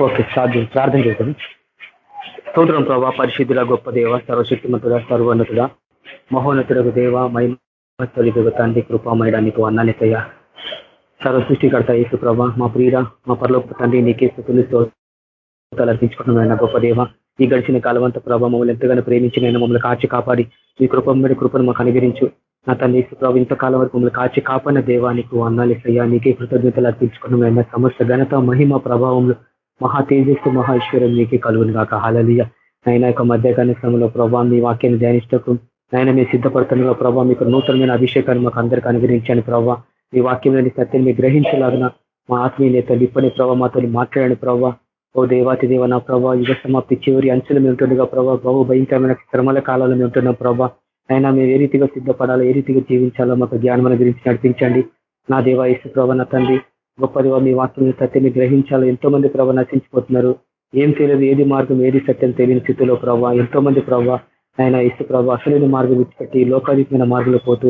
Okay సాధ్యం ప్రార్థన చేద్దాం. స్తోత్రం ప్రభా పరిశుద్ధుల గొప్ప దేవ సర్వశక్తిమంతుడ సర్వోన్నతుడ మహోన్నతుడకు దేవ మహిమతొలిగ తండ్రి కృపామయడానికి అన్నానికయ్యా సర్వ సృష్టికర్త యేసు ప్రభా మా ప్రియుడ మా పరలోక తండ్రి నీకే స్థుతులు అర్పించుకున్నామైన గొప్ప దేవ. ఈ గడిచిన కాలవంత ప్రభావ మమ్మల్ని ఎంతగానో ప్రేమించిన మమ్మల్ని కాచి కాపాడి మీ కృపమ్మడి కృపను మాకు అనుగ్రహించు. నా తండ్రి ప్రభు ఇంతకాలం వరకు మమ్మల్ని కాచి కాపాడిన దేవానికి అన్నాలిసయ్యా నీకే కృతజ్ఞతలు అర్పించుకున్నామైన సమస్త ఘనత మహిమ ప్రభావంలో మహా తేజస్సు మహేశ్వరం మీకే కలుగును కాక హాలలియ అయినా యొక్క మధ్యకాల సమయంలో ప్రభావ మీ వాక్యాన్ని ధ్యానిస్తకు నాయన మీ సిద్ధపడుతున్న ప్రభావ మీకు నూతనమైన అభిషేకాన్ని మాకు అందరికీ అనుగ్రహించాను ప్రభావ మీ వాక్యంలోని సత్యం మీరు గ్రహించలాగిన మా ఆత్మీయ నేత ప్రభావ మాతో మాట్లాడని ప్రభావ ఓ దేవాతి దేవ నా ప్రభావ యుగ సమాప్తి చివరి అంచులు మేము ఉంటుండగా ప్రభావ బహు భయంకరమైన శ్రమల కాలంలో మేము ఉంటున్నాం ప్రభావ అయినా మేము ఏ రీతిగా సిద్ధపడాలో ఏ రీతిగా జీవించాలో మాకు జ్ఞానం గురించి నడిపించండి. నా దేవ ఇసు ప్రభ నా తండ్రి. గొప్ప మీ వాక్యం సత్యాన్ని గ్రహించాలో. ఎంతో మంది ప్రభావ నశించిపోతున్నారు. ఏం తెలియదు ఏది మార్గం ఏది సత్యం తెలియని స్థితిలో ప్రభావ ఎంతో మంది ప్రభావ ఆయన ఇసు ప్రభావ అసలైన మార్గం విడిచిపెట్టి లోకాధికమైన మార్గంలో పోతూ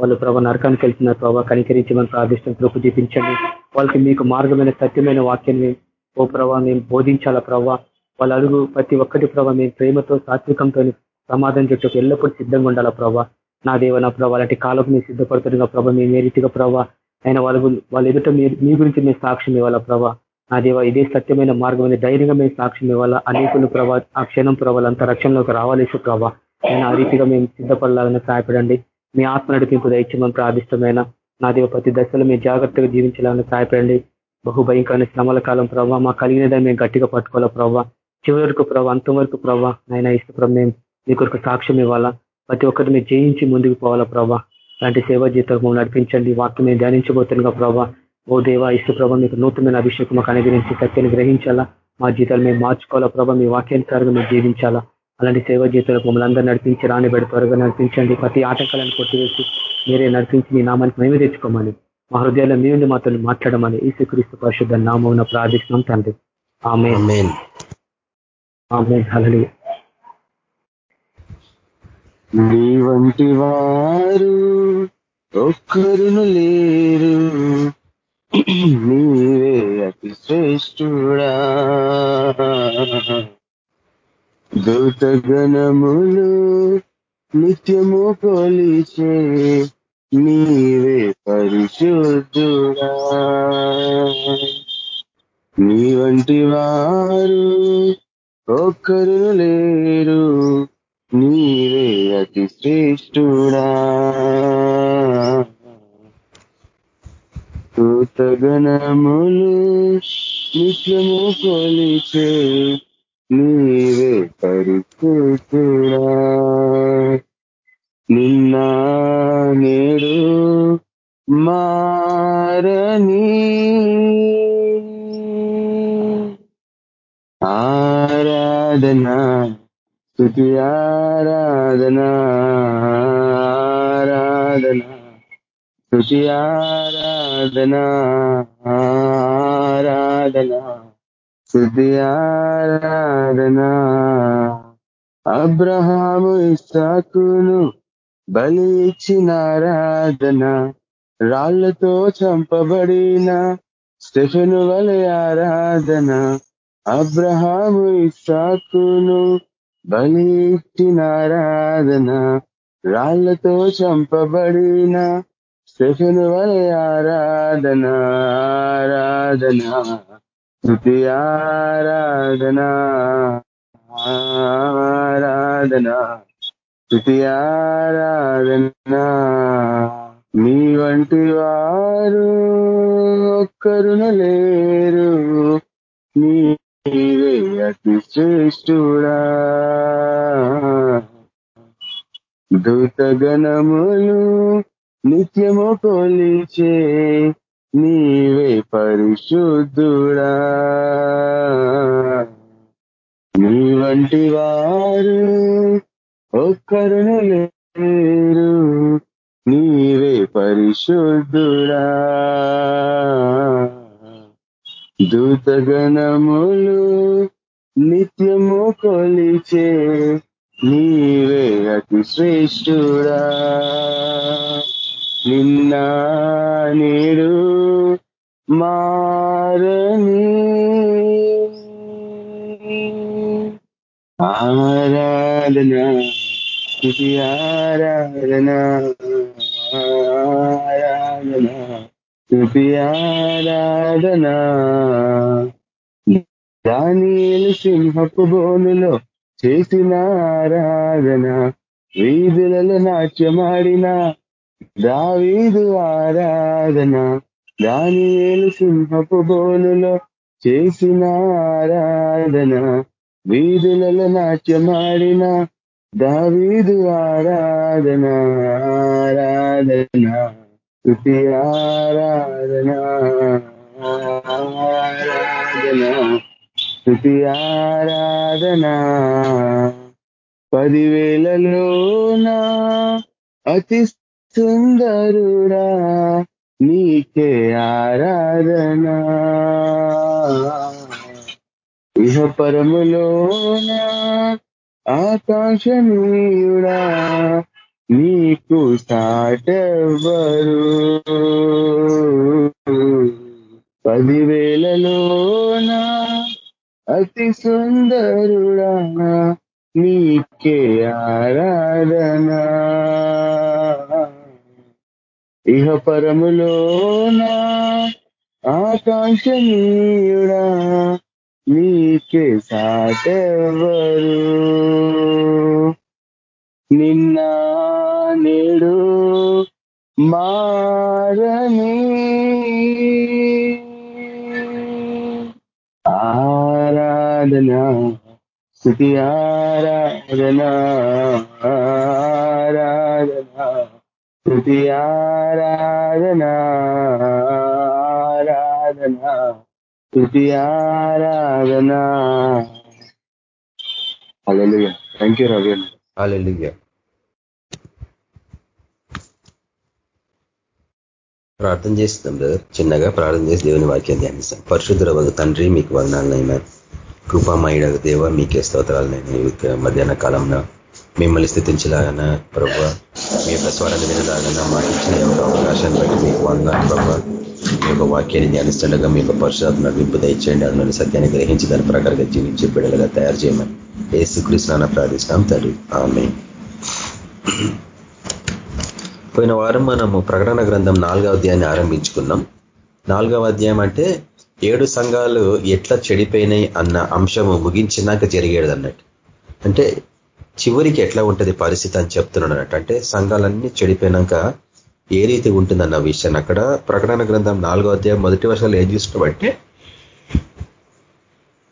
వాళ్ళు ప్రభావ నరకానికి వెళ్తున్నారు ప్రభావ కనికరించమని ప్రార్థిష్టం కృప చూపించండి. వాళ్ళకి మీకు మార్గమైన సత్యమైన వాక్యాన్ని ఓ ప్రభావ మేము బోధించాలా ప్రభావ వాళ్ళ అడుగు ప్రతి ఒక్కటి ప్రభావ మేము ప్రేమతో సాత్వికంతో సమాధానం చెట్టుకు ఎల్లప్పుడూ సిద్ధంగా ఉండాలా ప్రభావ నా దేవ నా ప్రభావ అలాంటి కాలకు మీరు సిద్ధపడుతున్న ప్రభావ మేము ఏ రీతిగా ప్రభావ ఆయన వాళ్ళ వాళ్ళ ఎదుట మీ గురించి మేము సాక్ష్యం ఇవ్వాలా ప్రభా? నా దేవ ఇదే సత్యమైన మార్గం ధైర్యంగా మేము సాక్ష్యం ఇవ్వాలా? అనేకులు ప్రభా ఆ క్షణం ప్రభావాలంతా రక్షణలోకి రావాలేసు ప్రభావ నేను ఆ రీతిగా మేము సిద్ధపడాలని సహాయపడండి. మీ ఆత్మ నడిపింపు దయచేమని ప్రార్థిష్టమైన నా దేవ ప్రతి దశలో మేము జాగ్రత్తగా జీవించాలని సహాయపడండి. బహు భయంకరమైన శ్రమల కాలం ప్రభావ మా కలిగినదని మేము గట్టిగా పట్టుకోవాలా ప్రభావ చివరి వరకు ప్రభావ అంతం వరకు ప్రభావ నైనా ఇష్టప్రభ మేము మీ కొరకు సాక్ష్యం ఇవ్వాలా? ప్రతి ఒక్కరిని మీరు జయించి ముందుకు పోవాలా ప్రభావ అలాంటి సేవా జీవితం నడిపించండి. వాక్యం మేము ప్రభావ ఓ దేవా ఇష్ట ప్రభావ మీకు నూతనమైన అభిషేకం మాకు అనుగ్రహించి సత్యాన్ని గ్రహించాలా? మా జీతాలు మేము మార్చుకోవాలా ప్రభావ మీ వాక్యానుసారంగా మేము జీవించాలా? అలాంటి సేవా జీవితాలకు మమ్మల్ని అందరూ నడిపించి రానిబడి త్వరగా నడిపించండి. ప్రతి ఆటంకాలను కొట్టివేసి మీరే నడిపించి మీ నామానికి మేము తెచ్చుకోమని మా హృదయాల్లో మీ నుండి మాతో మాట్లాడమని ఈ శ్రీక్రీస్తు పరిశుద్ధ నామం ప్రార్థిస్తున్నాం తండ్రి. ఆమె ఆమె నీ వంటి వారు ఒక్కరును లేరు. నీవే అతి శ్రేష్ఠుడా. దూతగణములు నిత్యము కొలిచే నీవే పరిశుద్ధుడా. నీ వంటి వారు ఒక్కరు లేరు. అతి శ్రేష్ఠుడా కృతగణములు నిత్యము కొలిచే నీవే పరిస్థితుడా నిన్న నేడు మారని. ఆరాధనా స్థుతి ఆరాధనా ఆరాధనా. స్థుతి ఆరాధనా ఆరాధనా. స్థుతి ఆరాధనా. అబ్రహాము ఇస్సాకును బలి ఇచ్చిన ఆరాధన రాళ్ళతో చంపబడిన స్టెఫెను వలె ఆరాధన. అబ్రహాము ఇస్సాకును బలి ఇచ్చిన రాళ్ళతో చంపబడిన స్టెఫెను వలె ఆరాధన ఆరాధన స్థుతి ఆరాధన ఆరాధన స్థుతి ఆరాధన. మీ వంటి వారు ఒక్కరున లేరు మీ నీవే అతి శ్రేష్ఠుడా దూతగణములు నిత్యము కొలిచే నీవే పరిశుద్ధుడా. నీ వంటి వారు ఒక్కరును లేరు నీవే పరిశుద్ధుడా. దూతగణములు నిత్యము కొలిచే నీవే అతి శ్రేష్ఠుడా. నిన్న నేడు మారని ఆరాధన స్తుతి ఆరాధన ఆరాధన. స్తుతి ఆరాధన సింహపు బోనులో చేసిన ఆరాధన. వీధులలో నాట్యమాడిన దావీదు ఆరాధన. దానియేలు సింహపు బోనులో చేసిన ఆరాధన. వీధులలో నాట్యమాడిన దావీదు ఆరాధన. ఆరాధన. స్తుతి ఆరాధన ఆరాధన స్తుతి ఆరాధన పదివేలలోనా అతి సుందరుడా నీకే ఆరాధన. ఇహ ఆకాంక్ష నీయుడా నీకు సాటెవ్వరు పదివేలలోన అతి సుందరుడా నీకే ఆరాధన. ఇహ పరములోన ఆకాంక్షనీయుడా నీకే సాటెవరు? నిన్న నేడు మారని ఆరాధన స్థుతి ఆరాధన ఆరాధన స్థుతి ఆరాధన ఆరాధన స్థుతి ఆరాధన. Hallelujah thank you Ravi hallelujah ప్రార్థన చేస్తున్నాం బ్రదర్ చిన్నగా ప్రార్థన చేసి దేవుని వాక్యం ధ్యానిస్తాం. పరిశుద్ధుల వద్ద తండ్రి మీకు వందనాలనైనా. కృపామయుడ దేవ మీకే స్తోత్రాలనైనా మధ్యాహ్న కాలంలో. మిమ్మల్ని స్థితించలాగన ప్రభు? మీ యొక్క స్వరాన్ని వినలాగన? మాకు ఇచ్చిన యొక్క అవకాశాన్ని బట్టి మీకు వందనాలు ప్రభు. మీ యొక్క వాక్యాన్ని ధ్యానిస్తుండగా మీ యొక్క పరిశుధాత్మ నడిపింపు దయచేయండి. అందులోని సత్యాన్ని గ్రహించి దాని ప్రకారంగా జీవించే బిడ్డలుగా తయారు చేయమని. ఏసుకృష్ణ ప్రార్థిస్తాం తండ్రి. ఆమె పోయిన వారం మనము ప్రకటన గ్రంథం నాలుగవ అధ్యాయాన్ని ఆరంభించుకున్నాం. నాలుగవ అధ్యాయం అంటే ఏడు సంఘాలు ఎట్లా చెడిపోయినాయి అన్న అంశము ముగించినాక జరిగేది అన్నట్టు అంటే చివరికి ఎట్లా ఉంటుంది పరిస్థితి అని చెప్తున్నాడు అన్నట్టు అంటే సంఘాలన్నీ చెడిపోయినాక ఏ రీతి ఉంటుందన్న విషయాన్ని అక్కడ ప్రకటన గ్రంథం నాలుగో అధ్యాయం మొదటి వర్షాలు ఏం చూసినామంటే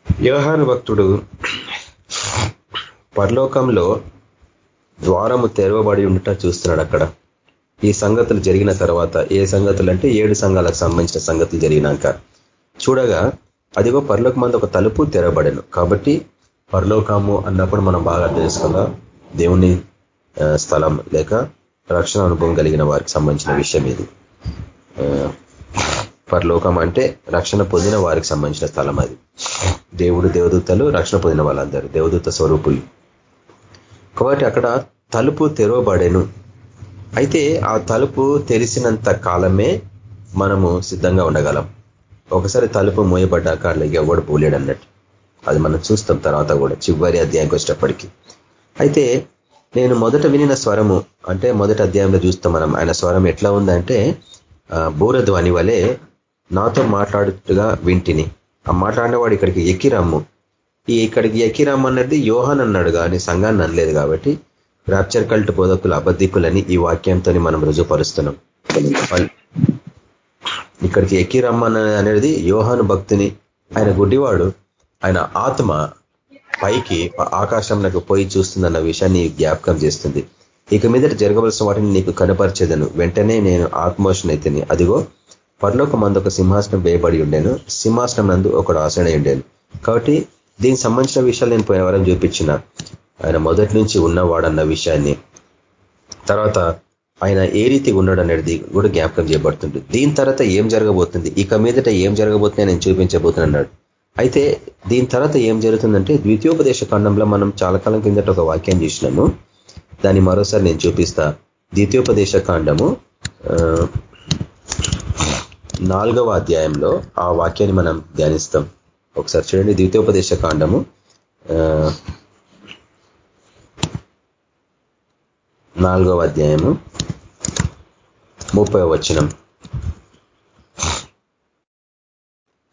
వ్యవహార భక్తుడు పరలోకంలో ద్వారము తెరవబడి ఉండట చూస్తున్నాడు అక్కడ. ఈ సంగతులు జరిగిన తర్వాత ఏ సంగతులు అంటే ఏడు సంఘాలకు సంబంధించిన సంగతులు జరిగినాక. చూడగా అదిగో పరలోక మంది ఒక తలుపు తెరబడను. కాబట్టి పరలోకము అన్నప్పుడు మనం బాగా అర్థం చేసుకుందాం దేవుని స్థలం లేక రక్షణ అనుభవం కలిగిన వారికి సంబంధించిన విషయం ఇది. పరలోకం అంటే రక్షణ పొందిన వారికి సంబంధించిన స్థలం అది. దేవుడు దేవదూతలు రక్షణ పొందిన వాళ్ళందరూ దేవదూత స్వరూపులు. కాబట్టి అక్కడ తలుపు తెరవబడేను. అయితే ఆ తలుపు తెరిసినంత కాలమే మనము సిద్ధంగా ఉండగలం. ఒకసారి తలుపు మోయబడ్డాక అట్లా ఎవడు పోలేడు అన్నట్టు. అది మనం చూస్తాం తర్వాత కూడా చివరి అధ్యాయంకి వచ్చేటప్పటికి. అయితే నేను మొదట వినిన స్వరము అంటే మొదటి అధ్యాయంలో చూస్తాం మనం ఆయన స్వరం ఎట్లా ఉందంటే బూరధ్వని వలె నాతో మాట్లాడుతుగా వింటిని. ఆ మాట్లాడినవాడు ఇక్కడికి ఎక్కిరమ్ము ఈ ఇక్కడికి ఎక్కిరమ్మన్నది యోహన్ అన్నాడు కానీ సంఘాన్ని అనలేదు కాబట్టి రాప్చర్ కల్ట్ బోధకులు అబద్ధికులని ఈ వాక్యంతో మనం రుజుపరుస్తున్నాం ఇక్కడికి ఎక్కి రమ్మన్న అనేది యోహాను భక్తిని ఆయన గుడ్డివాడు. ఆయన ఆత్మ పైకి ఆకాశంలోకి పోయి చూస్తుందన్న విషయాన్ని జ్ఞాపకం చేస్తుంది. ఇక మీద జరగవలసిన వాటిని నీకు కనపరిచేదను. వెంటనే నేను ఆత్మోషణైతేని. అదిగో పర్లోక మందు ఒక సింహాసనం వేయబడి ఉండేను. సింహాసనం నందు ఒకడు ఆసనై ఉండేను. కాబట్టి దీనికి సంబంధించిన విషయాలు నేను పోయిన వారం చూపించిన. ఆయన మొదటి నుంచి ఉన్నవాడన్న విషయాన్ని తర్వాత ఆయన ఏ రీతి ఉన్నాడు అనేది కూడా జ్ఞాపకం చేయబడుతుంది. దీని తర్వాత ఏం జరగబోతుంది? ఇక మీదట ఏం జరగబోతుందని నేను చూపించబోతున్నాడు అయితే దీని తర్వాత ఏం జరుగుతుందంటే ద్వితీయోపదేశ ఖండంలో మనం చాలా కాలం కిందట ఒక వాక్యం చూసినాము. దాన్ని మరోసారి నేను చూపిస్తా. ద్వితీయోపదేశ కాండము నాలుగవ అధ్యాయంలో ఆ వాక్యాన్ని మనం ధ్యానిస్తాం. ఒకసారి చూడండి. ద్వితీయోపదేశ కాండము నాలుగవ అధ్యాయము ముప్పై వచనం.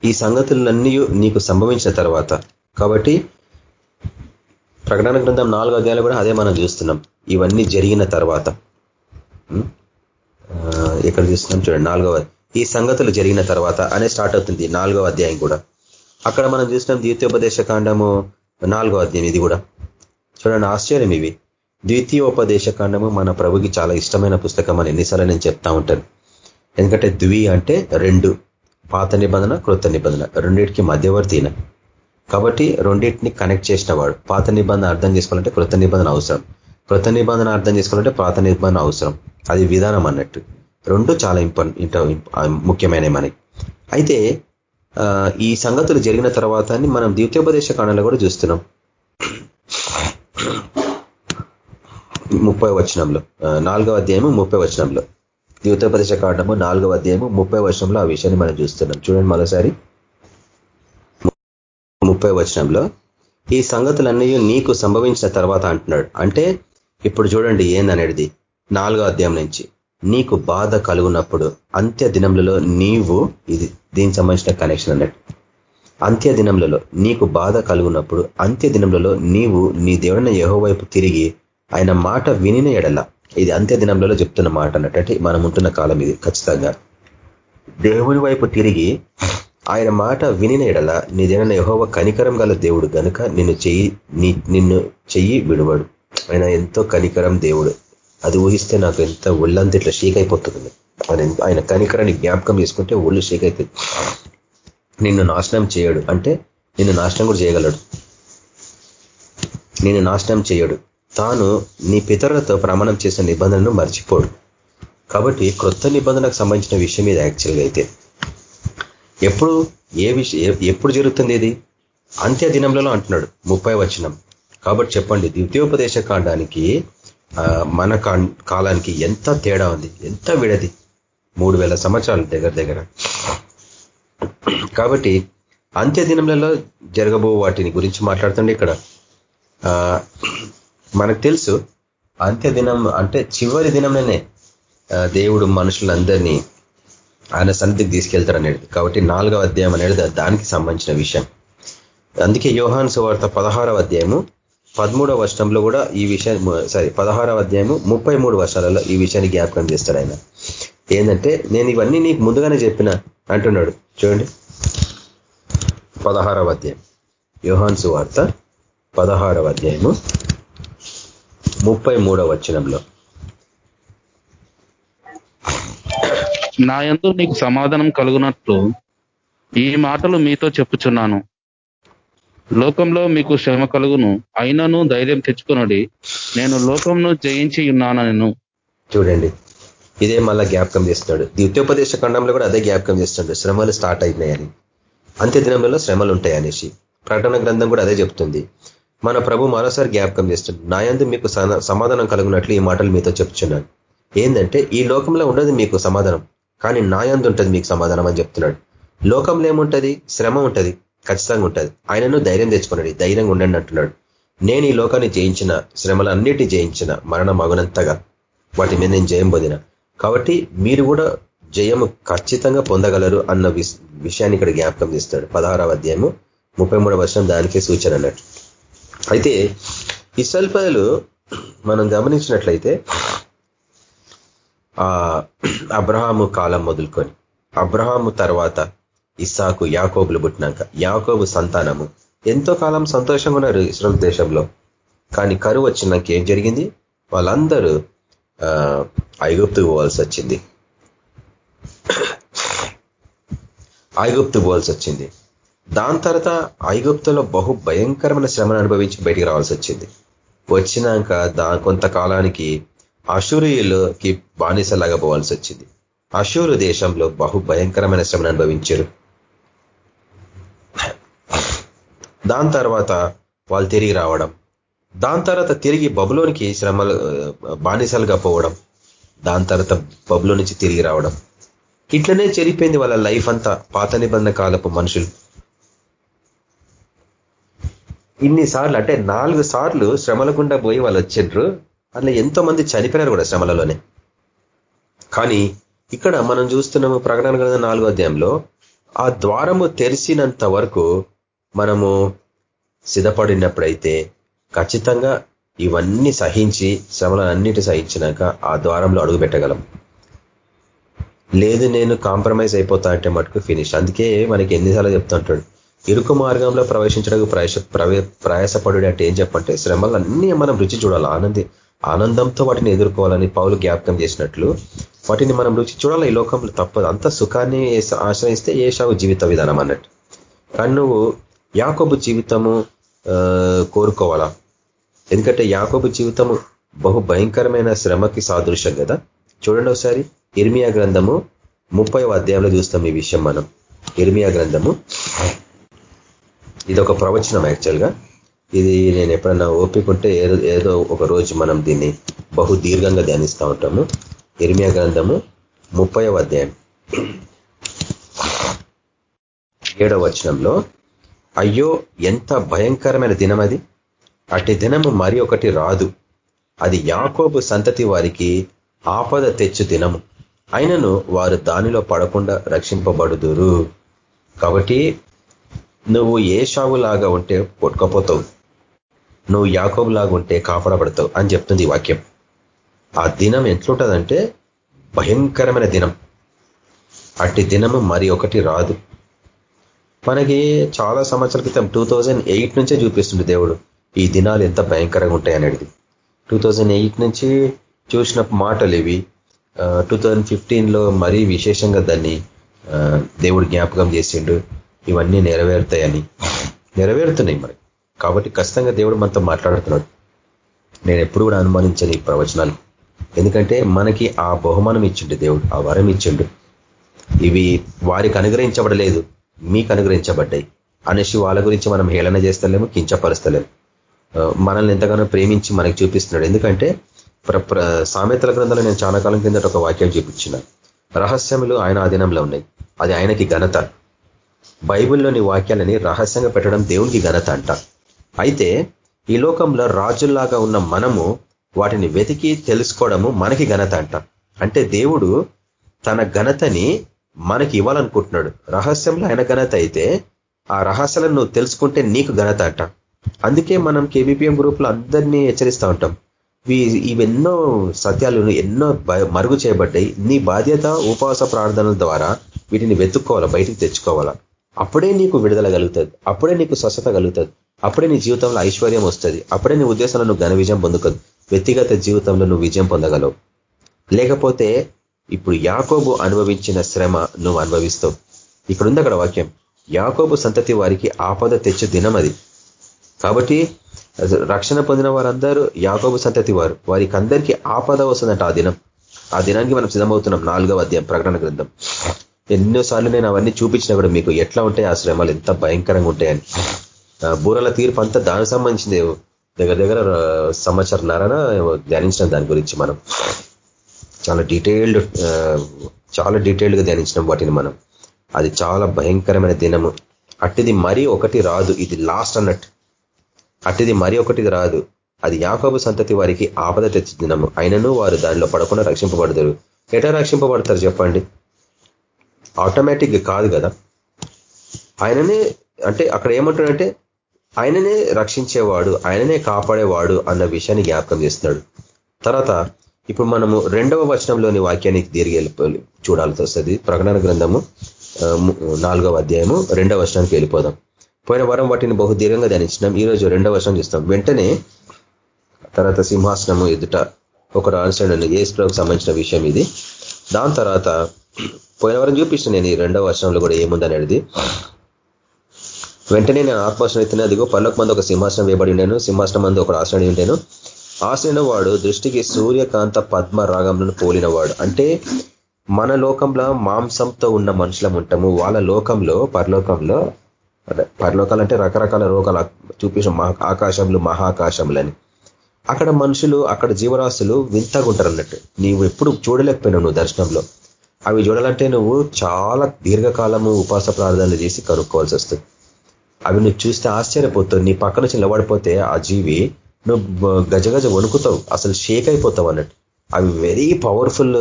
ఈ సంగతులన్నీ నీకు సంభవించిన తర్వాత కాబట్టి ప్రకటన గ్రంథం నాలుగో అధ్యాయులు కూడా అదే మనం చూస్తున్నాం. ఇవన్నీ జరిగిన తర్వాత. ఇక్కడ చూస్తున్నాం? చూడండి నాలుగవ ఈ సంగతులు జరిగిన తర్వాత అనే స్టార్ట్ అవుతుంది నాలుగవ అధ్యాయం కూడా. అక్కడ మనం చూసినాం ద్వితీయోపదేశ కాండము నాలుగో అధ్యాయం ఇది కూడా. చూడండి ఆశ్చర్యం ఇవి. ద్వితీయోపదేశ కాండము మన ప్రభుకి చాలా ఇష్టమైన పుస్తకం అని ఎన్నిసార్లు నేను చెప్తా ఉంటాను. ఎందుకంటే ద్వి అంటే రెండు పాత నిబంధన కృత నిబంధన రెండింటికి మధ్యవర్తిన. కాబట్టి రెండింటిని కనెక్ట్ చేసిన వాడు. పాత నిబంధన అర్థం చేసుకోవాలంటే కృత నిబంధన అవసరం. కృత నిబంధన అర్థం చేసుకోవాలంటే పాత నిబంధన అవసరం. అది విధానం అన్నట్టు. రెండు చాలా ఇంపార్టెంట్ ముఖ్యమైనవి మనకి. అయితే ఈ సంగతులు జరిగిన తర్వాత అని మనం ద్వితీయోపదేశ కాండంలో కూడా చూస్తున్నాం. ముప్పై వచనంలో. నాలుగవ అధ్యాయము ముప్పై వచనంలో. ద్వితోపదేశ కాండము నాలుగవ అధ్యాయము ముప్పై వచనంలో ఆ విషయాన్ని మనం చూస్తున్నాం. చూడండి మరోసారి. ముప్పై వచనంలో ఈ సంగతులన్నీ నీకు సంభవించిన తర్వాత అంటున్నాడు. అంటే ఇప్పుడు చూడండి ఏందనేది. నాలుగో అధ్యాయం నుంచి నీకు బాధ కలుగునప్పుడు అంత్య దినములలో నీవు ఇది దీనికి సంబంధించిన కనెక్షన్ అన్నట్టు. అంత్య దినములలో నీకు బాధ కలుగునప్పుడు అంత్య దినములలో నీవు నీ దేవుడిన యహో వైపు తిరిగి ఆయన మాట వినిన ఎడల ఇది అంత్య దినంలో చెప్తున్న మాట అన్నట్టు మనం ఉంటున్న కాలం ఇది ఖచ్చితంగా. దేవుని వైపు తిరిగి ఆయన మాట వినిన ఎడల నీ యహోవ కనికరం గల దేవుడు గనుక నిన్ను చెయ్యి నీ- నిన్ను చెయ్యి విడువడు. ఆయన ఎంతో కనికరం దేవుడు. అది ఊహిస్తే నాకు ఎంత ఒళ్ళంత ఇట్లా షేక్ అయిపోతుంది. ఆయన ఆయన కనికరాన్ని జ్ఞాపకం చేసుకుంటే ఒళ్ళు షేక్ అవుతుంది నిన్ను నాశనం చేయడు. అంటే నిన్ను నాశనం కూడా చేయగలడు. నిన్ను నాశనం చేయడు. తాను నీ పితరులతో ప్రమాణం చేసిన నిబంధనను మర్చిపోడు. కాబట్టి క్రొత్త నిబంధనకు సంబంధించిన విషయం ఇది యాక్చువల్గా అయితే. ఎప్పుడు ఏ విషయం ఎప్పుడు జరుగుతుంది ఇది? అంత్య దినంలో అంటున్నాడు ముప్పై వచనం. కాబట్టి చెప్పండి ద్వితీయోపదేశ కాండానికి ఆ, మన కాలానికి ఎంత తేడా ఉంది? ఎంత విడది? మూడు వేల సంవత్సరాలు దగ్గర దగ్గర. కాబట్టి అంత్య దినములలో జరగబో వాటిని గురించి మాట్లాడుతుండే ఇక్కడ. ఆ, మనకు తెలుసు అంత్య దినం అంటే చివరి దినంలోనే దేవుడు మనుషులందరినీ ఆయన సన్నిధికి తీసుకెళ్తారు అనేది కాబట్టి నాలుగవ అధ్యాయం అనేది దానికి సంబంధించిన విషయం. అందుకే యోహాన్ సువార్త పదహారవ అధ్యాయము పదమూడవ వర్షంలో కూడా ఈ విషయాన్ని సారీ పదహారవ అధ్యాయము ముప్పై మూడు వర్షాలలో ఈ విషయాన్ని జ్ఞాపకం చేస్తాడు ఆయన. ఏంటంటే నేను ఇవన్నీ నీకు ముందుగానే చెప్పిన అంటున్నాడు. చూడండి. పదహారవ అధ్యాయం. యోహాన్ సువార్త పదహారవ అధ్యాయము ముప్పై మూడవ వచనంలో. నా యందు నీకు సమాధానం కలుగునట్లు ఈ మాటలు మీతో చెప్పుచున్నాను. లోకంలో మీకు శ్రమ కలుగును. అయినను ధైర్యం తెచ్చుకొనడి. నేను లోకంను జయించి ఉన్నానను. చూడండి ఇదే మళ్ళా జ్ఞాపకం చేస్తున్నాడు. ద్వితీయోపదేశ ఖండంలో కూడా అదే జ్ఞాపకం చేస్తున్నాడు. శ్రమలు స్టార్ట్ అయినాయని. అంత్య దినంలో శ్రమలు ఉంటాయి అనేసి ప్రకటన గ్రంథం కూడా అదే చెప్తుంది. మన ప్రభు మరోసారి జ్ఞాపకం చేస్తుంది నాయందు మీకు సమాధానం కలుగునట్లు ఈ మాటలు మీతో చెప్తున్నాను ఏంటంటే ఈ లోకంలో ఉండదు మీకు సమాధానం కానీ నాయందు ఉంటుంది మీకు సమాధానం అని చెప్తున్నాడు. లోకంలో ఏముంటది? శ్రమ ఉంటుంది ఖచ్చితంగా ఉంటుంది. ఆయనను ధైర్యం తెచ్చుకున్నాడు ధైర్యంగా ఉండండి అంటున్నాడు. నేను ఈ లోకాన్ని జయించిన శ్రమలన్నిటి జయించిన మరణం అగునంతగా వాటి మీద నేను జయం పొందిన. కాబట్టి మీరు కూడా జయము ఖచ్చితంగా పొందగలరు అన్న విషయాన్ని ఇక్కడ జ్ఞాపకం చేస్తాడు పదహారవ అధ్యాయము ముప్పై మూడవ వర్షం దానికే సూచన అన్నట్టు. అయితే ఇస్రాయల్ ప్రజలు మనం గమనించినట్లయితే ఆ అబ్రహాము కాలం మొదలుకొని అబ్రహాము తర్వాత ఇస్సాకు యాకోబులు పుట్టినాక యాకోబు సంతానము ఎంతో కాలం సంతోషంగా ఉన్నారు ఇస్రాయల్ దేశంలో. కానీ కరువు వచ్చినాక ఏం జరిగింది? వాళ్ళందరూ ఐగుప్తు పోవాల్సి వచ్చింది. ఐగుప్తు పోవాల్సి వచ్చింది. దాని తర్వాత ఐగుప్తులో బహు భయంకరమైన శ్రమను అనుభవించి బయటికి రావాల్సి వచ్చింది. వచ్చినాక దా కొంతకాలానికి అషూరియులకి బానిసలాగా పోవాల్సి వచ్చింది. అషూరు దేశంలో బహు భయంకరమైన శ్రమను అనుభవించారు. దాని తర్వాత వాళ్ళు తిరిగి రావడం. దాని తర్వాత తిరిగి బబులోనికి శ్రమలు బానిసలుగా పోవడం. దాని తర్వాత బబులో నుంచి తిరిగి రావడం. ఇట్లనే చెరిపోయింది వాళ్ళ లైఫ్ అంతా. పాత నిబంధన కాలపు మనుషులు. ఇన్నిసార్లు అంటే నాలుగు సార్లు శ్రమల గుండా పోయి వాళ్ళు వచ్చిండ్రు. అట్లా ఎంతో మంది చనిపోయినారు కూడా శ్రమలలోనే. కానీ ఇక్కడ మనం చూస్తున్నాము ప్రకటన గ్రంథం నాలుగో అధ్యాయంలో ఆ ద్వారము తెరిచినంత వరకు మనము సిద్ధపడినప్పుడైతే ఖచ్చితంగా ఇవన్నీ సహించి శ్రమలన్నిటి సహించినాక ఆ ద్వారంలో అడుగుపెట్టగలం లేదు నేను కాంప్రమైజ్ అయిపోతా అంటే మటుకు ఫినిష్. అందుకే మనకి ఎన్నిసార్లు చెప్తుంటాడు ఇరుకు మార్గంలో ప్రవేశించడానికి ప్రయాస ప్రయాసపడు అంటే ఏం చెప్పంటే శ్రమలన్నీ మనం రుచి చూడాలి. ఆనంది ఆనందంతో వాటిని ఎదుర్కోవాలని పౌలు జ్ఞాపకం చేసినట్లు వాటిని మనం రుచి చూడాలి. ఈ లోకంలో తప్పదు. అంత సుఖాన్ని ఆశ్రయిస్తే ఏషావు జీవిత విధానం అన్నట్టు. కానీ నువ్వు యాకోబు జీవితము కోరుకోవాలా? ఎందుకంటే యాకోబు జీవితము బహు భయంకరమైన శ్రమకి సాదృశ్యం కదా. చూడండి ఒకసారి ఇర్మియా గ్రంథము ముప్పై అధ్యాయంలో చూస్తాం ఈ విషయం మనం. ఇర్మియా గ్రంథము ఇది ఒక ప్రవచనం యాక్చువల్గా. ఇది నేను ఎప్పుడన్నా ఓపికంటే ఏదో ఏదో ఒక రోజు మనం దీన్ని బహు దీర్ఘంగా ధ్యానిస్తూ ఉంటాము. ఇర్మియా గ్రంథము ముప్పై అధ్యాయం. ఏడవ వచనంలో అయ్యో ఎంత భయంకరమైన దినం అది. అటు దినము మరి ఒకటి రాదు. అది యాకోబు సంతతి వారికి ఆపద తెచ్చు దినము. అయినను వారు దానిలో పడకుండా రక్షింపబడుదురు. కాబట్టి నువ్వు ఏ షావులాగా ఉంటే కొట్టుకపోతావు. నువ్వు యాకోబులాగా ఉంటే కాపాడబడతావు అని చెప్తుంది ఈ వాక్యం. ఆ దినం ఎట్లుంటుందంటే భయంకరమైన దినం. అట్టి దినము మరి ఒకటి రాదు. మనకి చాలా సంవత్సరాల క్రితం టూ నుంచే చూపిస్తుంది దేవుడు ఈ దినాలు ఎంత భయంకరంగా ఉంటాయి అనేది. టూ నుంచి చూసిన మాటలు ఇవి. టూ థౌజండ్ ఫిఫ్టీన్లో మరీ విశేషంగా దాన్ని దేవుడు జ్ఞాపకం చేసిండు. ఇవన్నీ నెరవేరుతాయని. నెరవేరుతున్నాయి మరి. కాబట్టి ఖచ్చితంగా దేవుడు మనతో మాట్లాడుతున్నాడు. నేను ఎప్పుడు కూడా అనుమానించని ప్రవచనాలు. ఎందుకంటే మనకి ఆ బహుమానం ఇచ్చిండు దేవుడు ఆ వరం ఇచ్చిండు. ఇవి వారికి అనుగ్రహించబడలేదు మీకు అనుగ్రహించబడ్డాయి. అనేసి వాళ్ళ గురించి మనం హేళన చేస్తలేము కించపరుస్తలేము. మనల్ని ఎంతగానో ప్రేమించి మనకి చూపిస్తున్నాడు. ఎందుకంటే సామెతల గ్రంథంలో నేను చాలా కాలం కిందట ఒక వాక్యం చూపించిన. రహస్యములు ఆయన ఆధీనంలో ఉన్నాయి. అది ఆయనకి ఘనత. బైబిల్లోని వాక్యాలని రహస్యంగా పెట్టడం దేవునికి ఘనత అంట. అయితే ఈ లోకంలో రాజుల్లాగా ఉన్న మనము వాటిని వెతికి తెలుసుకోవడము మనకి ఘనత అంట. అంటే దేవుడు తన ఘనతని మనకి ఇవ్వాలనుకుంటున్నాడు. రహస్యంలో ఆయన ఘనత అయితే ఆ రహస్యాలను నువ్వు తెలుసుకుంటే నీకు ఘనత అంట. అందుకే మనం కేబీపీఎం గ్రూప్లో అందరినీ హెచ్చరిస్తూ ఉంటాం. ఇవెన్నో సత్యాలు ఎన్నో మరుగు చేయబడ్డాయి. నీ బాధ్యత ఉపవాస ప్రార్థనల ద్వారా వీటిని వెతుక్కోవాలా బయటికి తెచ్చుకోవాలా? అప్పుడే నీకు విడుదల కలుగుతుంది. అప్పుడే నీకు స్వస్థత కలుగుతుంది. అప్పుడే నీ జీవితంలో ఐశ్వర్యం వస్తుంది. అప్పుడే నీ ఉద్దేశంలో నువ్వు ఘన విజయం పొందుకోదు వ్యక్తిగత జీవితంలో నువ్వు విజయం పొందగలవు. లేకపోతే ఇప్పుడు యాకోబు అనుభవించిన శ్రమ నువ్వు అనుభవిస్తావు. ఇక్కడుంది అక్కడ వాక్యం. యాకోబు సంతతి వారికి ఆపద తెచ్చు దినం అది. కాబట్టి రక్షణ పొందిన వారందరూ యాకోబు సంతతి వారు. వారికి అందరికీ ఆపద వస్తుందంట ఆ దినం. ఆ దినానికి మనం సిద్ధమవుతున్నాం. నాలుగవ అధ్యాయం ప్రకటన గ్రంథం. ఎన్నోసార్లు నేను అవన్నీ చూపించినా కూడా మీకు ఎట్లా ఉంటాయి ఆ శ్రమలు? ఎంత భయంకరంగా ఉంటాయని. బూరల తీర్పు అంతా దానికి సంబంధించింది. దగ్గర దగ్గర సంవత్సరం నారాయణ ధ్యానించిన దాని గురించి మనం. చాలా డీటెయిల్డ్ చాలా డీటెయిల్డ్గా ధ్యానించినాం వాటిని మనం. అది చాలా భయంకరమైన దినము. అట్టిది మరీ ఒకటి రాదు. ఇది లాస్ట్ అన్నట్టు. అట్టిది మరీ ఒకటి రాదు. అది యాకోబు సంతతి వారికి ఆపద తెచ్చి దినము. అయినను వారు దానిలో పడకుండా రక్షింపబడతారు. ఎటా రక్షింపబడతారు చెప్పండి? ఆటోమేటిక్ కాదు కదా. ఆయననే అంటే అక్కడ ఏమంటాడంటే ఆయననే రక్షించేవాడు ఆయననే కాపాడేవాడు అన్న విషయాన్ని జ్ఞాపకం చేస్తున్నాడు. తర్వాత ఇప్పుడు మనము రెండవ వచనంలోని వాక్యానికి దీర్ఘ చూడాల్సి వస్తుంది. ప్రకటన గ్రంథము నాలుగవ అధ్యాయము రెండవ వచనానికి వెళ్ళిపోదాం. పోయిన వారం వాటిని బహు దీర్ఘంగా ధ్యానించినాం. ఈ రోజు రెండవ వచనం చూస్తాం. వెంటనే తర్వాత సింహాసనము ఎదుట ఒకరు ఆన్సర్ ఏ స్ప్రోకి సంబంధించిన విషయం ఇది. దాని తర్వాత పోయిన వారం చూపిస్తాను నేను ఈ రెండవ వర్షంలో కూడా ఏముందనేది వెంటనే నేను ఆత్మాసనం ఎత్తిన అదిగో పర్లోక మంది ఒక సింహాసనం వేయబడి ఉండేను. సింహాసనం మంది ఒక ఆశ్రయం ఉండేను. ఆశ్రయిన వాడు దృష్టికి సూర్యకాంత పద్మ రాగంలో పోలినవాడు అంటే మన లోకంలో మాంసంతో ఉన్న మనుషులం ఉంటాము. వాళ్ళ లోకంలో పరలోకంలో పరలోకాలు అంటే రకరకాల రోగాలు చూపించిన ఆకాశంలో మహాకాశంలని అక్కడ మనుషులు అక్కడ జీవరాశులు వింతగా ఉంటారు అన్నట్టు నీవు ఎప్పుడు చూడలేకపోయినావు నువ్వు దర్శనంలో. అవి చూడాలంటే నువ్వు చాలా దీర్ఘకాలము ఉపాస ప్రార్థనలు చేసి కనుక్కోవాల్సి వస్తుంది. అవి నువ్వు చూస్తే ఆశ్చర్యపోతుంది నీ పక్కన నుంచి నిలబడిపోతే ఆ జీవి నువ్వు గజగజ వణుకుతావు. అసలు షేక్ అయిపోతావు అన్నట్టు. అవి వెరీ పవర్ఫుల్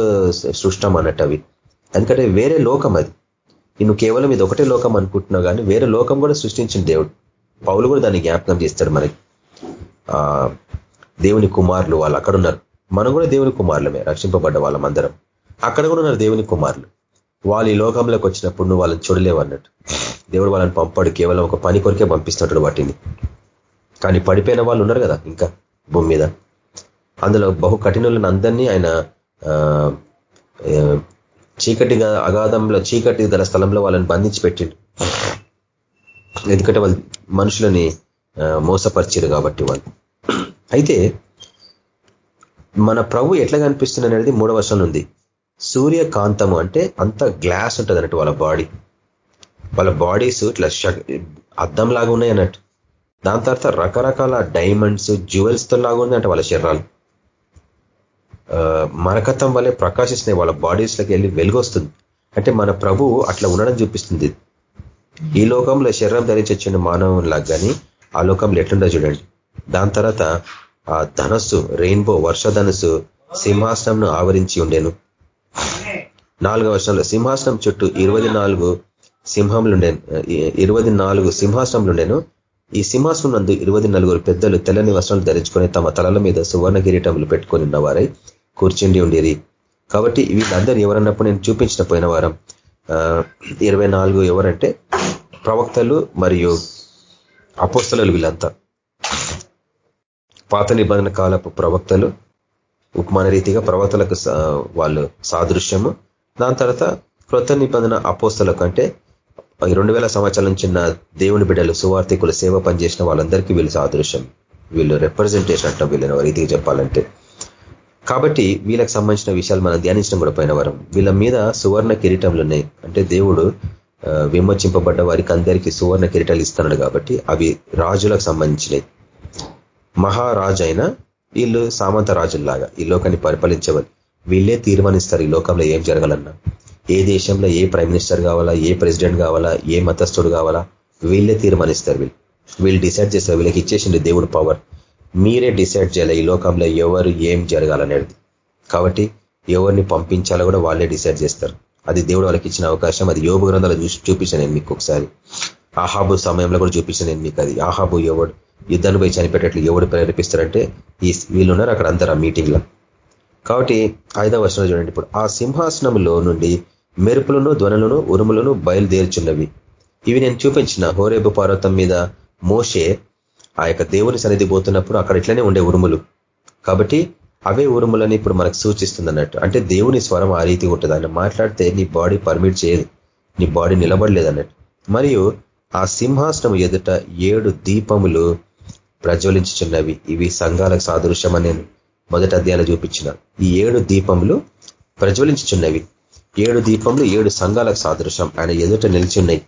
సృష్టం అన్నట్టు అవి. ఎందుకంటే వేరే లోకం అది. నువ్వు కేవలం ఇది ఒకటే లోకం అనుకుంటున్నావు కానీ వేరే లోకం కూడా సృష్టించిన దేవుడు. పౌలు కూడా దాన్ని జ్ఞాపకం చేస్తాడు మనకి. దేవుని కుమారులు వాళ్ళు అక్కడ ఉన్నారు మనం కూడా దేవుని కుమారులమే రక్షింపబడ్డ వాళ్ళమందరం అక్కడ కూడా ఉన్నారు దేవుని కుమారులు. వాళ్ళు ఈ లోకంలోకి వచ్చినప్పుడు నువ్వు వాళ్ళని చూడలేవు అన్నట్టు. దేవుడు వాళ్ళని పంపాడు కేవలం ఒక పని కొరికే పంపిస్తున్నాడు వాటిని. కానీ పడిపోయిన వాళ్ళు ఉన్నారు కదా ఇంకా భూమి మీద. అందులో బహు కఠినులను అందరినీ ఆయన చీకటి అగాధంలో చీకటి గల స్థలంలో వాళ్ళని బంధించి పెట్టిండు. ఎందుకంటే వాళ్ళు మనుషులని మోసపరిచారు కాబట్టి వాళ్ళు. అయితే మన ప్రభు ఎట్లా కనిపిస్తుంది అనేది మూడవ వర్షం ఉంది. సూర్యకాంతము అంటే అంత గ్లాస్ ఉంటుంది అన్నట్టు వాళ్ళ బాడీ. వాళ్ళ బాడీస్ ఇట్లా అద్దం లాగా ఉన్నాయి అన్నట్టు. దాని తర్వాత రకరకాల డైమండ్స్ జ్యువెల్స్తో లాగా ఉంది అంటే వాళ్ళ శరీరాలు. మరకతం వల్లే ప్రకాశిస్తున్నాయి వాళ్ళ బాడీస్లోకి వెళ్ళి వెలుగొస్తుంది. అంటే మన ప్రభువు అట్లా ఉండడం చూపిస్తుంది. ఈ లోకంలో శరీరం ధరించి వచ్చిన మానవులాగా కానీ ఆ లోకంలో ఎట్లుండో చూడండి. దాని తర్వాత ఆ ధనస్సు రెయిన్బో వర్ష ధనస్సు సింహాసనంను ఆవరించి ఉండేను. నాలుగవ వర్షంలో సింహాసనం చుట్టూ ఇరవై నాలుగు సింహంలుండేను ఇరవై నాలుగు సింహాసనంలుండేను ఈ సింహాసనం నందు ఇరవై నలుగురు పెద్దలు తెల్లని వస్త్రాలు ధరించుకొని తమ తలల మీద సువర్ణ కిరీటములు పెట్టుకొని ఉన్నవారై కూర్చుండి ఉండేది కాబట్టి వీళ్ళందరూ ఎవరన్నప్పుడు నేను చూపించిన పోయిన వారం ఇరవై నాలుగు ఎవరంటే ప్రవక్తలు మరియు అపోస్తలు వీళ్ళంతా. పాత నిబంధన కాలపు ప్రవక్తలు ఉపమాన రీతిగా ప్రవక్తలకు వాళ్ళు సాదృశ్యము. దాని తర్వాత కృత నిబంధన అపోస్తలకు అంటే రెండు వేల సంవత్సరాల నుంచి దేవుని బిడ్డలు సువార్థికులు సేవ పనిచేసిన వాళ్ళందరికీ వీళ్ళు సాదృశ్యం. వీళ్ళు రిప్రజెంటేషన్ అంటాం వీళ్ళని రీతికి చెప్పాలంటే. కాబట్టి వీళ్ళకి సంబంధించిన విషయాలు మనం ధ్యానించడం కూడా పోయిన వరం. వీళ్ళ మీద సువర్ణ కిరీటంలు ఉన్నాయి. అంటే దేవుడు విమోచింపబడ్డ వారికి అందరికీ సువర్ణ కిరీటాలు ఇస్తున్నాడు కాబట్టి అవి రాజులకు సంబంధించినవి మహారాజు వీళ్ళు సామంత రాజుల్లాగా ఈ లోకాన్ని పరిపాలించేవారు వీళ్ళే తీర్మానిస్తారు ఈ లోకంలో ఏం జరగాలన్నా. ఏ దేశంలో ఏ ప్రైమ్ మినిస్టర్ కావాలా ఏ ప్రెసిడెంట్ కావాలా ఏ మతస్థుడు కావాలా వీళ్ళే తీర్మానిస్తారు వీళ్ళు. వీళ్ళు డిసైడ్ చేస్తారు వీళ్ళకి ఇచ్చేసింది దేవుడు పవర్ మీరే డిసైడ్ చేయాలి ఈ లోకంలో ఎవరు ఏం జరగాలనేది. కాబట్టి ఎవరిని పంపించాలో కూడా వాళ్ళే డిసైడ్ చేస్తారు. అది దేవుడు వాళ్ళకి ఇచ్చిన అవకాశం అది యోగు గ్రంథాలు చూసి చూపించాను నేను మీకు ఒకసారి. ఆహాబు సమయంలో కూడా చూపించాను నేను మీకు అది. ఆహాబు ఎవడు? యుద్ధాన్ని పోయి చనిపెట్టేట్లు ఎవడు ప్రేరేపిస్తారంటే ఈ వీళ్ళు ఉన్నారు అక్కడ అందరు ఆ మీటింగ్లో కాబట్టి ఐదవ వర్షంలో చూడండి. ఇప్పుడు ఆ సింహాసనంలో నుండి మెరుపులను ధ్వనులను ఉరుములను బయలుదేర్చున్నవి. ఇవి నేను చూపించిన హోరేబు పర్వతం మీద మోషే ఆ యొక్క దేవుని సన్నిధి పోతున్నప్పుడు అక్కడ ఇట్లనే ఉండే ఉరుములు. కాబట్టి అవే ఉరుములని ఇప్పుడు మనకు సూచిస్తుంది అన్నట్టు అంటే దేవుని స్వరం ఆ రీతి ఉంటుంది. ఆయన మాట్లాడితే నీ బాడీ పర్మిట్ చేయదు. నీ బాడీ నిలబడలేదు అన్నట్టు మరియు ఆ సింహాసనం ఎదుట ఏడు దీపములు ప్రజ్వలించుచున్నవి. ఇవి సంఘాలకు సాదృశ్యమని నేను మొదటి అధ్యాయంలో చూపించిన ఈ ఏడు దీపములు ప్రజ్వలించుచున్నవి. ఏడు దీపములు ఏడు సంఘాలకు సాదృశ్యం. ఆయన ఎదుట నిలిచున్నాయి.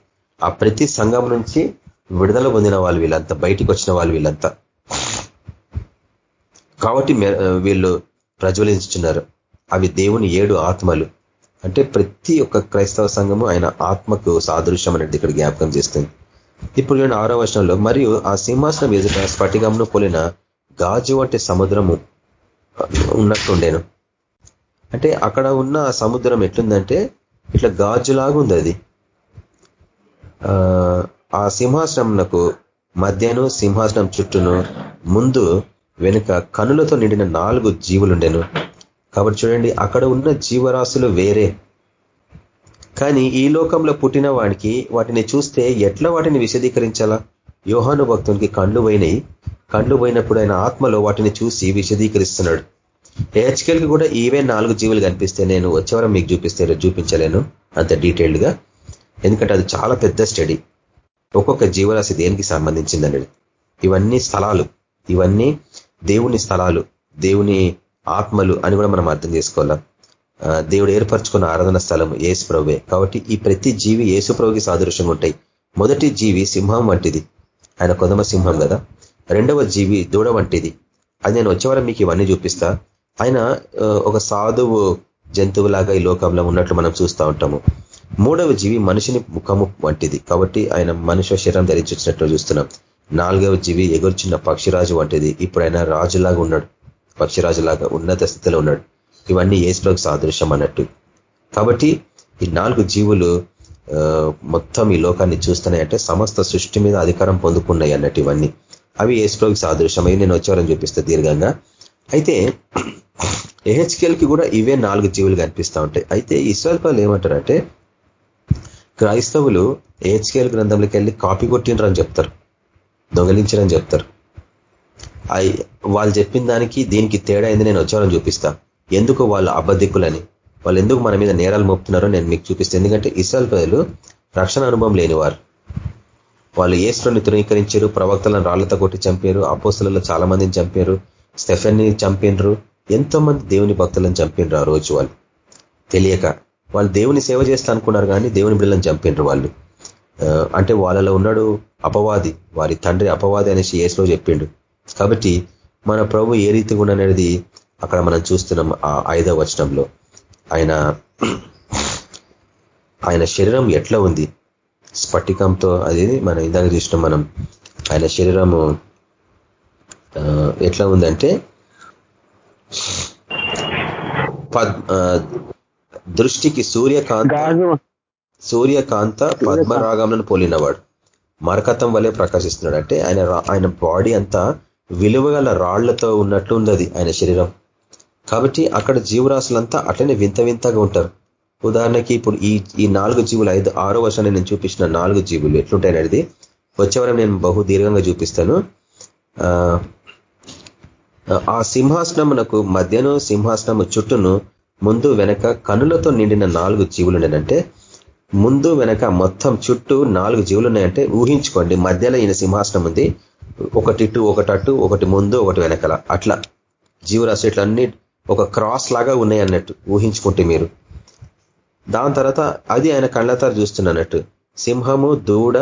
ఆ ప్రతి సంఘం నుంచి విడుదల పొందిన వాళ్ళు వీళ్ళంతా బయటికి వచ్చిన వాళ్ళు వీళ్ళంతా. కాబట్టి వీళ్ళు ప్రజ్వలించుతున్నారు అవి దేవుని ఏడు ఆత్మలు. అంటే ప్రతి ఒక్క క్రైస్తవ సంఘము ఆయన ఆత్మకు సాదృశ్యం అనేది ఇక్కడ జ్ఞాపకం చేస్తుంది. ఇప్పుడు నేను ఆరో వర్షంలో మరియు ఆ సింహాసనం ఎదుట స్ఫటికంను పోలిన గాజు వంటి సముద్రము ఉన్నట్టుండేను. అంటే అక్కడ ఉన్న సముద్రం ఎట్లుందంటే ఇట్లా గాజులాగా ఉంది అది. ఆ సింహాసనంకు మధ్యను సింహాసనం చుట్టూను ముందు వెనుక కనులతో నిండిన నాలుగు జీవులుండెను. కాబట్టి చూడండి అక్కడ ఉన్న జీవరాశులు వేరే. కానీ ఈ లోకంలో పుట్టిన వాడికి వాటిని చూస్తే ఎట్లా వాటిని విశదీకరించాలా? యోహాను భక్తునికి కళ్ళు పోయినాయి. కండ్లు పోయినప్పుడు ఆయన ఆత్మలో వాటిని చూసి విశదీకరిస్తున్నాడు. హెచ్కెల్కి కూడా ఈవే నాలుగు జీవులు కనిపిస్తే నేను వచ్చేవరం మీకు చూపిస్తే చూపించలేను అంత డీటెయిల్డ్గా. ఎందుకంటే అది చాలా పెద్ద స్టడీ. ఒక్కొక్క జీవరాశి దేనికి సంబంధించిందనేది ఇవన్నీ స్థలాలు. ఇవన్నీ దేవుని స్థలాలు. దేవుని ఆత్మలు అని కూడా మనం అర్థం చేసుకోవాలా? దేవుడు ఏర్పరచుకున్న ఆరాధన స్థలం ఏసు ప్రభువే. కాబట్టి ఈ ప్రతి జీవి ఏసు ప్రభుకి సాదృశ్యంగా ఉంటాయి. మొదటి జీవి సింహం వంటిది. ఆయన కొదమ సింహం కదా? రెండవ జీవి దూడ వంటిది. అది నేను వచ్చేవారం మీకు ఇవన్నీ చూపిస్తా. ఆయన ఒక సాధువు జంతువులాగా ఈ లోకంలో ఉన్నట్లు మనం చూస్తూ ఉంటాము. మూడవ జీవి మనిషిని ముఖము వంటిది. కాబట్టి ఆయన మనుష్య శరీరం ధరించినట్లు చూస్తున్నాం. నాలుగవ జీవి ఎగుర్చిన పక్షిరాజు వంటిది. ఇప్పుడు ఆయన రాజులాగా ఉన్నాడు. పక్షిరాజులాగా ఉన్నత స్థితిలో ఉన్నాడు. ఇవన్నీ ఏసులోకి సాదృశ్యం అన్నట్టు. కాబట్టి ఈ నాలుగు జీవులు మొత్తం ఈ లోకాన్ని చూస్తున్నాయంటే సమస్త సృష్టి మీద అధికారం పొందుకున్నాయి అన్నట్టు ఇవన్నీ. అవి ఏసుప్రభుకి సాదృశ్యమై నేను వచ్చేవారని చూపిస్తా దీర్ఘంగా. అయితే ఎహెచ్కేల్కి కూడా ఇవే నాలుగు జీవులు కనిపిస్తూ ఉంటాయి. అయితే ఇస్రాయల్ ఏమంటారంటే క్రైస్తవులు ఏహెచ్కేఎల్ గ్రంథంలోకి వెళ్ళి కాపీ కొట్టినరని చెప్తారు. దొంగలించరని చెప్తారు. వాళ్ళు చెప్పిన దానికి దీనికి తేడా అయింది నేను వచ్చారని చూపిస్తా. ఎందుకు వాళ్ళు అబద్ధికులని? వాళ్ళు ఎందుకు మన మీద నేరాలు మోపుతున్నారో నేను మీకు చూపిస్తాను ఎందుకంటే ఇస్రాయల్ ప్రజలు రక్షణ అనుభవం లేనివారు. వాళ్ళు ఏసుని తృణీకరించారు ప్రవక్తలను రాళ్ళతో కొట్టి చంపారు అపోస్తులలో చాలా మందిని చంపారు స్టెఫెన్ని చంపినరు ఎంతో మంది దేవుని భక్తులను చంపినరు ఆ రోజు వాళ్ళు. తెలియక వాళ్ళు దేవుని సేవ చేస్తా అనుకున్నారు కానీ దేవుని బిడ్డలను చంపినరు వాళ్ళు. అంటే వాళ్ళలో ఉన్నాడు అపవాది వారి తండ్రి అపవాది అనేసి ఏసులో చెప్పిండు. కాబట్టి మన ప్రభు ఏ రీతిగా ఉండనేది అక్కడ మనం చూస్తున్నాం ఆ ఐదవ వచనంలో. ఆయన ఆయన శరీరం ఎట్లా ఉంది? స్ఫటికంతో అది మనం ఇందాక చూసినాం మనం. ఆయన శరీరము ఎట్లా ఉందంటే దృష్టికి సూర్యకాంత సూర్యకాంత పద్మరాగంలను పోలినవాడు. మరకతం వల్లే ప్రకాశిస్తున్నాడు. అంటే ఆయన ఆయన బాడీ అంతా విలువగల రాళ్ళతో ఉన్నట్లు ఉంది ఆయన శరీరం. కాబట్టి అక్కడ జీవరాశులంతా అట్లనే వింత వింతగా ఉంటారు. ఉదాహరణకి ఇప్పుడు ఈ ఈ నాలుగు జీవులు ఐదు ఆరో వర్షాన్ని నేను చూపించిన నాలుగు జీవులు ఎట్లుంటాయి అనేది వచ్చేవరం నేను బహు దీర్ఘంగా చూపిస్తాను. ఆ సింహాసనమునకు మధ్యను సింహాసనము చుట్టూను ముందు వెనక కనులతో నిండిన నాలుగు జీవులు ఉన్నాయంటే ముందు వెనక మొత్తం చుట్టూ నాలుగు జీవులు ఉన్నాయంటే ఊహించుకోండి మధ్యలో ఈయన సింహాసనం ఉంది. ఒకటి ఇటు ఒకటి అటు ఒకటి ముందు ఒకటి వెనకల. అట్లా జీవరాశి ఇట్లన్నీ ఒక క్రాస్ లాగా ఉన్నాయి అన్నట్టు ఊహించుకుంటే మీరు. దాని తర్వాత అది ఆయన కళ్ళతారు చూస్తున్నట్టు సింహము దూడ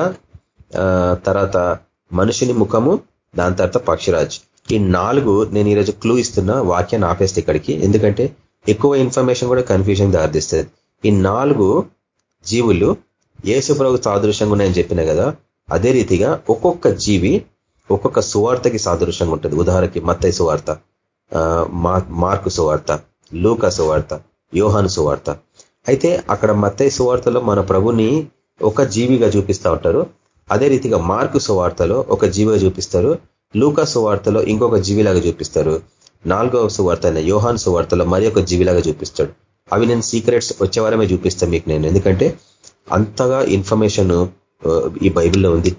తర్వాత మనుషుని ముఖము దాని తర్వాత పక్షిరాజ్. ఈ నాలుగు నేను ఈరోజు క్లూ ఇస్తున్న వాక్యాన్ని ఆపేస్తే ఇక్కడికి. ఎందుకంటే ఎక్కువ ఇన్ఫర్మేషన్ కూడా కన్ఫ్యూజన్ దారితీస్తుంది. ఈ నాలుగు జీవులు ఏసుప్రభు సాదృశ్యంగా ఉన్నాయని చెప్పిన కదా అదే రీతిగా ఒక్కొక్క జీవి ఒక్కొక్క సువార్తకి సాదృశ్యంగా ఉంటుంది. ఉదాహరణకి మత్తయ్య సువార్త మార్కు సువార్త లూక సువార్త యోహాను సువార్త. అయితే అక్కడ మత్తయ్య సువార్తలో మన ప్రభుని ఒక జీవిగా చూపిస్తూ ఉంటారు. అదే రీతిగా మార్కు సువార్తలో ఒక జీవిగా చూపిస్తారు. లూకా సువార్తలో ఇంకొక జీవిలాగా చూపిస్తారు. నాలుగవ సువార్త అయిన యోహాన్ సువార్తలో మరి ఒక జీవిలాగా చూపిస్తాడు. అవి నేను సీక్రెట్స్ వచ్చే వారమే చూపిస్తాను మీకు నేను. ఎందుకంటే అంతగా ఇన్ఫర్మేషన్ ఈ బైబిల్లో ఉంది.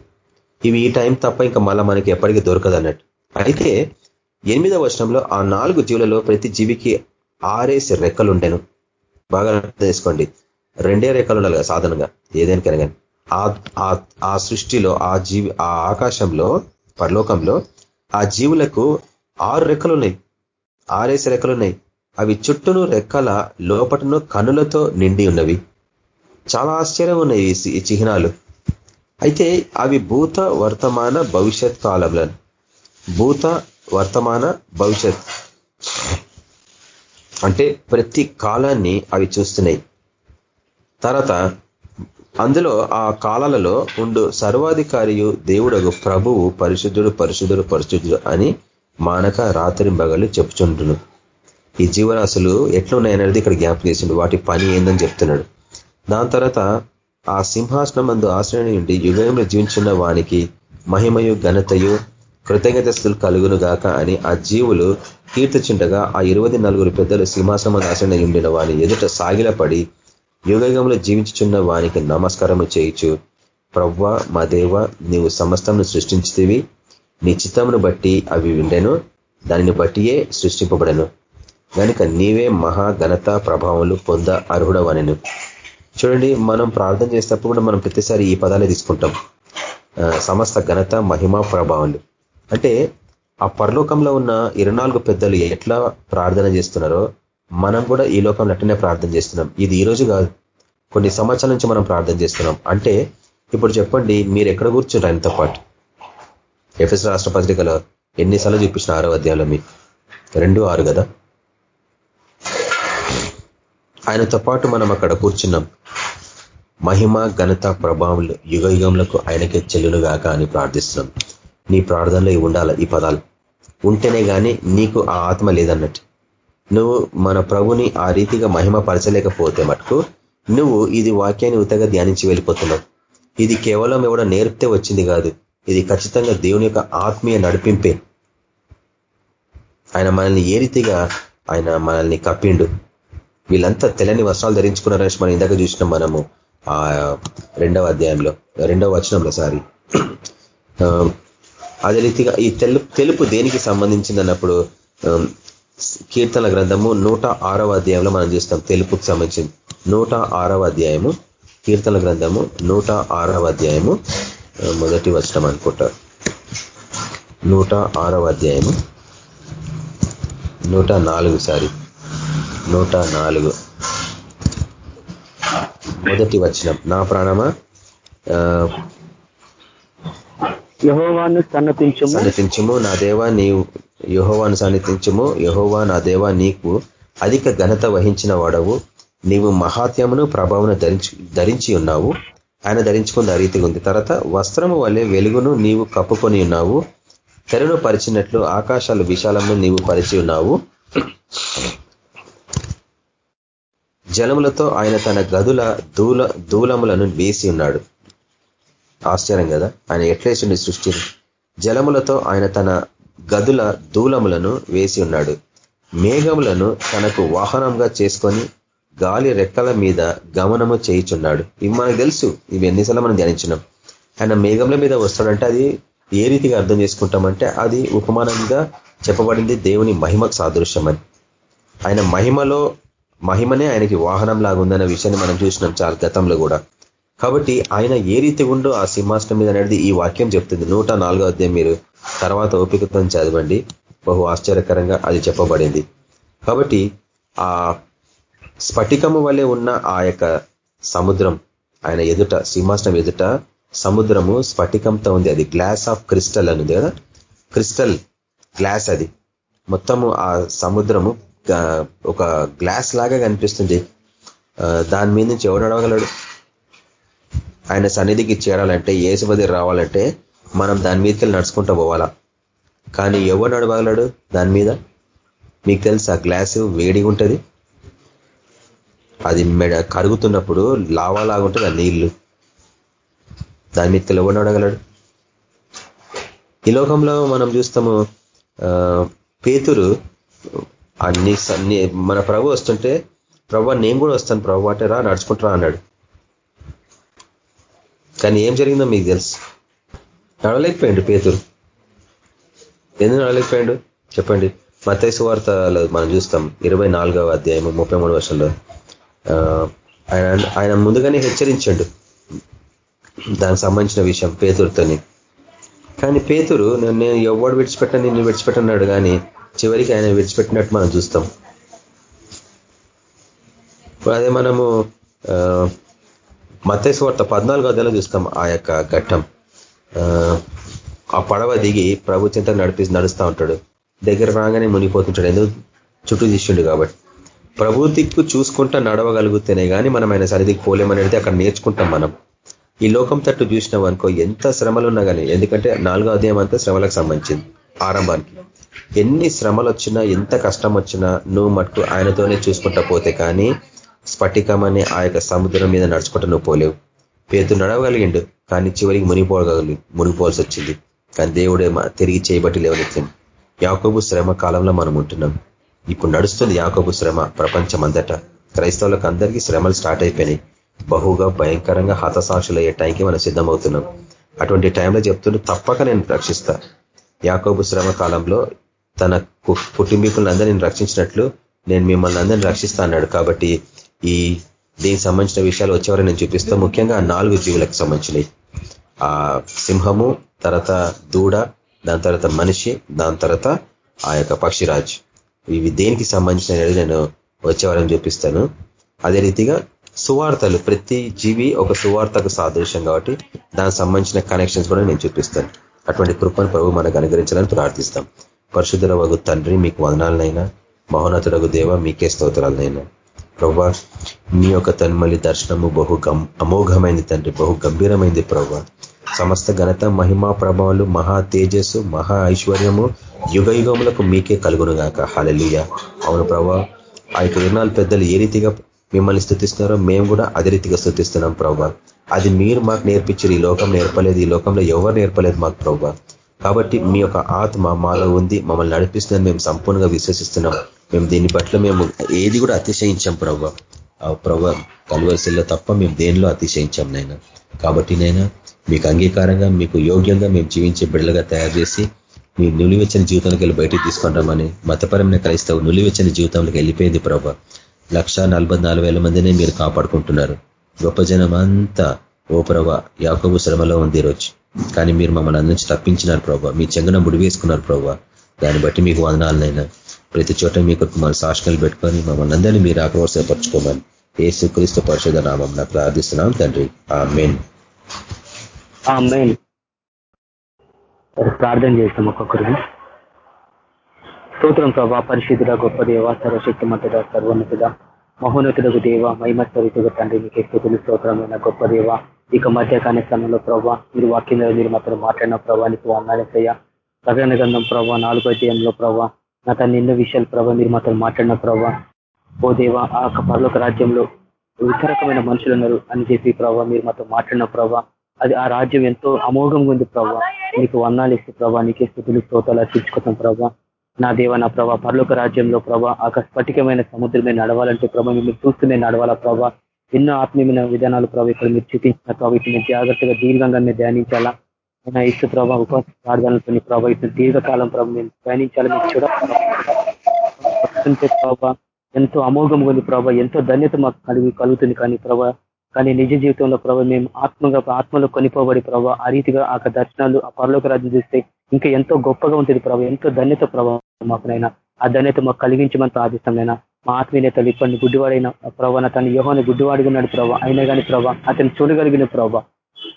ఇవి ఈ టైం తప్ప ఇంకా మళ్ళీ మనకి ఎప్పటికీ దొరకదు అన్నట్టు. అయితే ఎనిమిదవ వర్షంలో ఆ నాలుగు జీవులలో ప్రతి జీవికి ఆరేసి రెక్కలు ఉండేను బాగా చేసుకోండి. రెండే రెక్కలు ఉండాలి కదా సాధనంగా ఏదేనికైనా కానీ ఆ సృష్టిలో ఆ జీవి ఆ ఆకాశంలో పరలోకంలో ఆ జీవులకు ఆరు రెక్కలు ఉన్నాయి. ఆరేసి రెక్కలు ఉన్నాయి. అవి చుట్టూను రెక్కల లోపటను కనులతో నిండి ఉన్నవి. చాలా ఆశ్చర్యం ఉన్నాయి ఈ చిహ్నాలు. అయితే అవి భూత వర్తమాన భవిష్యత్ కాలంలో భూత వర్తమాన భవిష్యత్. అంటే ప్రతి కాలాన్ని అవి చూస్తున్నాయి. తర్వాత అందులో ఆ కాలాలలో ఉండు సర్వాధికారియు దేవుడగు ప్రభువు పరిశుద్ధుడు పరిశుద్ధుడు పరిశుద్ధుడు అని మానక రాత్రి బగలు చెప్పుచుంటును ఈ జీవరాశులు ఎట్లున్నాయనేది ఇక్కడ జ్ఞాపకం చేసిండు. వాటి పని ఏందని చెప్తున్నాడు. దాని తర్వాత ఆ సింహాసనం మందు ఆశ్రయం నుండి యుగంలో జీవించిన వానికి మహిమయు ఘనతయు కృతజ్ఞతస్తులు కలుగును గాక అని ఆ జీవులు కీర్తిచుండగా ఆ ఇరవై నలుగురు పెద్దలు సింహాసనం నాశన ఉండిన వాని ఎదుట సాగిలపడి యుగంలో జీవించుచున్న వానికి నమస్కారము చేయించు ప్రవ్వ మా దేవ నీవు సమస్తంను సృష్టించితివి. నీ చిత్తమును బట్టి అవి ఉండెను దానిని బట్టియే సృష్టింపబడను. కనుక నీవే మహా ఘనత ప్రభావములు పొంద అర్హుడవనెను. చూడండి మనం ప్రార్థన చేసేటప్పుడు కూడా మనం ప్రతిసారి ఈ పదాలే తీసుకుంటాం. సమస్త ఘనత మహిమ ప్రభావాలు అంటే ఆ పరలోకంలో ఉన్న ఇరవై పెద్దలు ఎట్లా ప్రార్థన చేస్తున్నారో మనం కూడా ఈ లోకంలో అట్టనే ప్రార్థన చేస్తున్నాం. ఇది ఈ రోజు కాదు. కొన్ని సంవత్సరాల నుంచి మనం ప్రార్థన చేస్తున్నాం. అంటే ఇప్పుడు చెప్పండి మీరు ఎక్కడ కూర్చుంటారు ఆయనతో పాటు? ఎఫ్ఎస్ రాష్ట్ర పత్రికలో ఎన్నిసార్లు చూపించిన ఆరో అధ్యాయంలో మీ రెండు ఆరు కదా? ఆయనతో పాటు మనం అక్కడ కూర్చున్నాం. మహిమ ఘనత ప్రభావం యుగ యుగంలకు ఆయనకే చెల్లునుగాక అని ప్రార్థిస్తున్నాం. నీ ప్రార్థనలో ఉండాలి ఈ పదాలు. ఉంటేనే కానీ నీకు ఆ ఆత్మ లేదన్నట్టు. నువ్వు మన ప్రభుని ఆ రీతిగా మహిమ పరచలేకపోతే మటుకు నువ్వు ఇది వాక్యాన్ని ఉతగా ధ్యానించి వెళ్ళిపోతున్నావు. ఇది కేవలం ఎవడో నేర్పితే వచ్చింది కాదు. ఇది ఖచ్చితంగా దేవుని యొక్క ఆత్మీయ నడిపింపే. ఆయన మనల్ని ఏ రీతిగా ఆయన మనల్ని కప్పిండు. వీళ్ళంతా తెల్లని వస్త్రాలు ధరించుకున్నారని మనం ఇందాక చూసినాం మనము ఆ రెండవ అధ్యాయంలో రెండవ వచనంలో సారీ. అదే రీతిగా ఈ తెలుపు తెలుపు దేనికి సంబంధించింది అన్నప్పుడు కీర్తన గ్రంథము నూట ఆరవ అధ్యాయంలో మనం చూస్తాం తెలుపుకు సంబంధించింది. నూట ఆరవ అధ్యాయము కీర్తన గ్రంథము నూట ఆరవ అధ్యాయము మొదటి వచనం అనుకుంటా. నూట ఆరవ అధ్యాయము నూట నాలుగు సారి. నూట నాలుగు. మొదటి వచనం. నా ప్రాణమా? యహోవాను సన్నతించము. సన్నతించము నా దేవా నీవు యహోవాను సన్నతించము. యహోవా నా దేవా నీకు అధిక ఘనత వహించిన వాడవు. నీవు మహాత్యమును ప్రభావను ధరించి ధరించి ఉన్నావు. ఆయన ధరించుకున్న రీతిగా ఉంది. తర్వాత వస్త్రము వల్లే వెలుగును నీవు కప్పుకొని ఉన్నావు. తెరను పరిచినట్లు ఆకాశాలు విశాలము నీవు పరిచి ఉన్నావు. జలములతో ఆయన తన గదుల దూల దూలములను వేసి ఉన్నాడు. ఆశ్చర్యం కదా? ఆయన ఎట్లేసిండి సృష్టి జలములతో ఆయన తన గదుల దూలములను వేసి ఉన్నాడు. మేఘములను తనకు వాహనంగా చేసుకొని గాలి రెక్కల మీద గమనము చేయిచున్నాడు. ఇవి మనకు తెలుసు. ఇవి ఎన్నిసార్లు మనం ధ్యానించినాం. ఆయన మేఘముల మీద వస్తాడంటే అది ఏ రీతిగా అర్థం చేసుకుంటామంటే అది ఉపమానంగా చెప్పబడింది దేవుని మహిమకు సాదృశ్యమని. ఆయన మహిమలో మహిమనే ఆయనకి వాహనం లాగా ఉందన్న విషయాన్ని మనం చూసినాం చాలా గతంలో కూడా. కాబట్టి ఆయన ఏ రీతి ఉండో ఆ సింహాసనం మీద అనేది ఈ వాక్యం చెప్తుంది. నూట నాలుగో అధ్యాయం మీరు తర్వాత ఓపికతో చదవండి. బహు ఆశ్చర్యకరంగా అది చెప్పబడింది. కాబట్టి ఆ స్ఫటికము వలె ఉన్న ఆ యొక్క సముద్రం ఆయన ఎదుట సింహాసనం ఎదుట సముద్రము స్ఫటికంతో ఉంది. అది గ్లాస్ ఆఫ్ క్రిస్టల్ అనుంది కదా? క్రిస్టల్ గ్లాస్ అది. మొత్తము ఆ సముద్రము ఒక గ్లాస్ లాగా కనిపిస్తుంది. దాని మీద నుంచి ఎవడు అడవగలడు ఆయన సన్నిధికి చేరాలంటే ఏసుపది రావాలంటే మనం దాని మీదకి నడుచుకుంటూ పోవాలా? కానీ ఎవరు నడవగలడు దాని మీద? మీకు తెలుసు ఆ గ్లాసు వేడిగా ఉంటుంది. అది మెడ కరుగుతున్నప్పుడు లావాలాగుంటుంది ఆ నీళ్ళు. దాని మీదకి ఎవరు నడగలడు ఈ లోకంలో మనం చూస్తాము పేతురు అన్ని మన ప్రభు వస్తుంటే ప్రభు నేను కూడా వస్తాను ప్రభు అంటే రా నడుచుకుంటారా అన్నాడు. కానీ ఏం జరిగిందో మీకు తెలుసు. నడవలేకపోయాడు పేతురు. ఎందుకు నడవలేకపోయాడు? చెప్పండి. మతేసు వార్తలో మనం చూస్తాం ఇరవై నాలుగవ అధ్యాయం ముప్పై మూడు వర్షంలో. ఆయన ఆయన ముందుగానే హెచ్చరించాడు. దానికి సంబంధించిన విషయం పేతురుతోని. కానీ పేతురు నేను ఎవడు విడిచిపెట్టని నిన్ను విడిచిపెట్టన్నాడు కానీ చివరికి ఆయన విడిచిపెట్టినట్టు మనం చూస్తాం. అదే మనము మత్తేసు వార్త పద్నాలుగో అధ్యాయంలో చూస్తాం ఆ యొక్క ఘట్టం. ఆ పడవ దిగి ప్రభు చింత నడిపి నడుస్తూ ఉంటాడు. దగ్గర రాగానే మునిగిపోతుంటాడు. ఎందుకు? చుట్టూ తీసిండు కాబట్టి. ప్రభు దిక్కు చూసుకుంటా నడవగలిగితేనే కానీ మనం ఆయన సరిదికి పోలేమనేది అక్కడ నేర్చుకుంటాం మనం. ఈ లోకం తట్టు చూసినాం అనుకో ఎంత శ్రమలు ఉన్నా కానీ ఎందుకంటే నాలుగో అధ్యాయం అంతా శ్రమలకు సంబంధించింది ఆరంభానికి. ఎన్ని శ్రమలు వచ్చినా ఎంత కష్టం వచ్చినా నువ్వు మట్టు ఆయనతోనే చూసుకుంటా పోతే కానీ స్ఫటికం అనే ఆ యొక్క సముద్రం మీద నడుచుకుంటూ నువ్వు పోలేవు. పేరు నడవగలిగిండు కానీ చివరికి మునిగిపోగలి మునిగిపోవాల్సి వచ్చింది కానీ దేవుడే తిరిగి చేయబట్టి లేవనెత్తింది యాకోబు శ్రమ కాలంలో మనం ఉంటున్నాం. ఇప్పుడు నడుస్తుంది యాకోబు శ్రమ ప్రపంచం అంతటా క్రైస్తవులకు అందరికీ శ్రమలు స్టార్ట్ అయిపోయినాయి. బహుగా భయంకరంగా హతసాక్షులు అయ్యే టైంకి మనం సిద్ధమవుతున్నాం. అటువంటి టైంలో చెప్తుంటే తప్పక నేను రక్షిస్తా. యాకోబు శ్రమ కాలంలో తన కుటుంబీకులందరినీ రక్షించినట్లు నేను మిమ్మల్ని అందరినీ రక్షిస్తా అన్నాడు. కాబట్టి ఈ దీనికి సంబంధించిన విషయాలు వచ్చేవారు నేను చూపిస్తా ముఖ్యంగా నాలుగు జీవులకు సంబంధించినవి. ఆ సింహము తర్వాత దూడ దాని తర్వాత మనిషి దాని తర్వాత ఆ యొక్క పక్షిరాజ్. ఇవి దేనికి సంబంధించినవి నేను వచ్చేవారని చూపిస్తాను. అదే రీతిగా సువార్తలు ప్రతి జీవి ఒక సువార్తకు సాదృశ్యం కాబట్టి దానికి సంబంధించిన కనెక్షన్స్ కూడా నేను చూపిస్తాను. అటువంటి కృపను ప్రభు మనకు అనుగ్రహించాలని ప్రార్థిస్తాం. పరిశుద్ధుల వగు తండ్రి మీకు వదనాలనైనా మహోన్నతుడగు దేవ మీకే స్తోత్రాలనైనా. ప్రభా మీ యొక్క తన్మలి దర్శనము బహు అమోఘమైంది తండ్రి బహు గంభీరమైంది ప్రభా సమస్త ఘనత మహిమా ప్రభావాలు మహా తేజస్సు మహా ఐశ్వర్యము యుగ యుగములకు మీకే కలుగునుగాక గాక. అవును ప్రభా ఆ యొక్క ఇరునాలు పెద్దలు ఏ రీతిగా మిమ్మల్ని స్థుతిస్తున్నారో మేము కూడా అదే రీతిగా స్థుతిస్తున్నాం ప్రభా అది మీరు మాకు నేర్పించారు ఈ లోకం నేర్పలేదు ఈ లోకంలో ఎవరు నేర్పలేదు మాకు ప్రభా కాబట్టి మీ యొక్క ఆత్మ మాలో ఉంది మమ్మల్ని నడిపిస్తుందని మేము సంపూర్ణంగా విశ్వసిస్తున్నాం. మేము దీన్ని పట్ల మేము ఏది కూడా అతిశయించాం ప్రభా. ఆ ప్రభా కలవలసిల్లో తప్ప మేము దేనిలో అతిశయించాం నైనా కాబట్టి నైనా మీకు అంగీకారంగా మీకు యోగ్యంగా మేము జీవించే బిడ్డలుగా తయారు చేసి మీ నులివెచ్చని జీవితానికి వెళ్ళి బయటికి తీసుకుంటామని మతపరమైన క్రైస్తవ నులివెచ్చని జీవితంలోకి వెళ్ళిపోయింది ప్రభా. లక్ష మందినే మీరు కాపాడుకుంటున్నారు. గొప్ప జనం అంతా ఓ ప్రభా యాకబు శ్రమలో ఉంది ఈరోజు. కానీ మీరు మమ్మల్ని అందించి తప్పించినారు ప్రభా. మీ చెంగున ముడివేసుకున్నారు ప్రభా. దాన్ని బట్టి మీకు వందనాలనైనా ప్రతి చోట మీ కొరకు మన సాక్షణలు పెట్టుకొని మమ్మల్ని అందరినీ మీరు ఆక్రోశపరచుకోమని ఏసు క్రీస్తు పరిషద నామం ప్రార్థిస్తున్నాం తండ్రి. ఆ మెయిన్ ప్రార్థన చేస్తాం ఒక్కొక్కరికి స్తోత్రం ప్రభా పరిశుద్ధుడ గొప్ప దేవ సర్వశక్తిమంతుడ సర్వోన్నతుడ మహోన్నతుడకు దేవ మహిమస్వరితుడు తండ్రి మీకు స్థుతులు స్తోత్రమైన గొప్ప దేవ. ఇక మధ్యకాల సమయంలో ప్రభా మీరు వాక్యం మీరు మాత్రం మాట్లాడిన ప్రభా వందాలేసయ్య ప్రకటన గ్రంథం ప్రభా నాలుగో అధ్యాయంలో ప్రభా నా తన ఎన్నో విషయాలు ప్రభా మీరు మాతో మాట్లాడిన ప్రభా. ఓ దేవ ఆ పరలోక రాజ్యంలో వికరకమైన మనుషులు ఉన్నారు అని చెప్పి ప్రభా మీరు మాతో మాట్లాడిన ప్రభావ అది ఆ రాజ్యం ఎంతో అమోఘంగా ఉంది ప్రభా. నీకు వర్ణాలు ఇస్తే ప్రభా నీకే స్థుతులు స్తోతాలు అర్పించుకుంటాం ప్రభా. నా దేవ నా ప్రభా పరలోక రాజ్యంలో ప్రభా ఆ స్ఫటికమైన సముద్రమే నడవాలంటే ప్రభా మిమ్మల్ని చూస్తూనే నడవాలా ప్రభా. ఎన్నో ఆత్మీయమైన విధానాలు ప్రభావ ఇక్కడ మీరు చూపించిన ప్రభావ ఇటు జాగ్రత్తగా దీర్ఘంగా మీరు ధ్యానించాలా. నా ఇష్ట ప్రభావ ఉపవాస ప్రార్థనలతో ప్రభావ ఇటు దీర్ఘకాలం ప్రభావ మేము ప్రయాణించాలని మీకు చూడ ప్రభావ ఎంతో అమోఘం ఉంది ప్రభావ ఎంతో ధన్యత మాకు కలిగి కలుగుతుంది కానీ ప్రభా. కానీ నిజ జీవితంలో ప్రభావ మేము ఆత్మగా ఆత్మలో కొనిపోబడి ప్రభావ ఆ రీతిగా ఆ దర్శనాలు ఆ పరలోక రాజ్యం చూస్తే ఇంకా ఎంతో గొప్పగా ఉంటుంది ప్రభావ ఎంతో ధన్యత ప్రభావం మాకునైనా ఆ ధన్యత మాకు కలిగించమని ప్రార్థిస్తామైనా మా ఆత్మీయతలు ఇప్పటి గుడ్డివాడైన ప్రభావ తన యోహాన్ని గుడ్డివాడిగా ఉన్నాడు ప్రభావ అయినా కానీ ప్రభావ అతను చూడగలిగిన ప్రభావ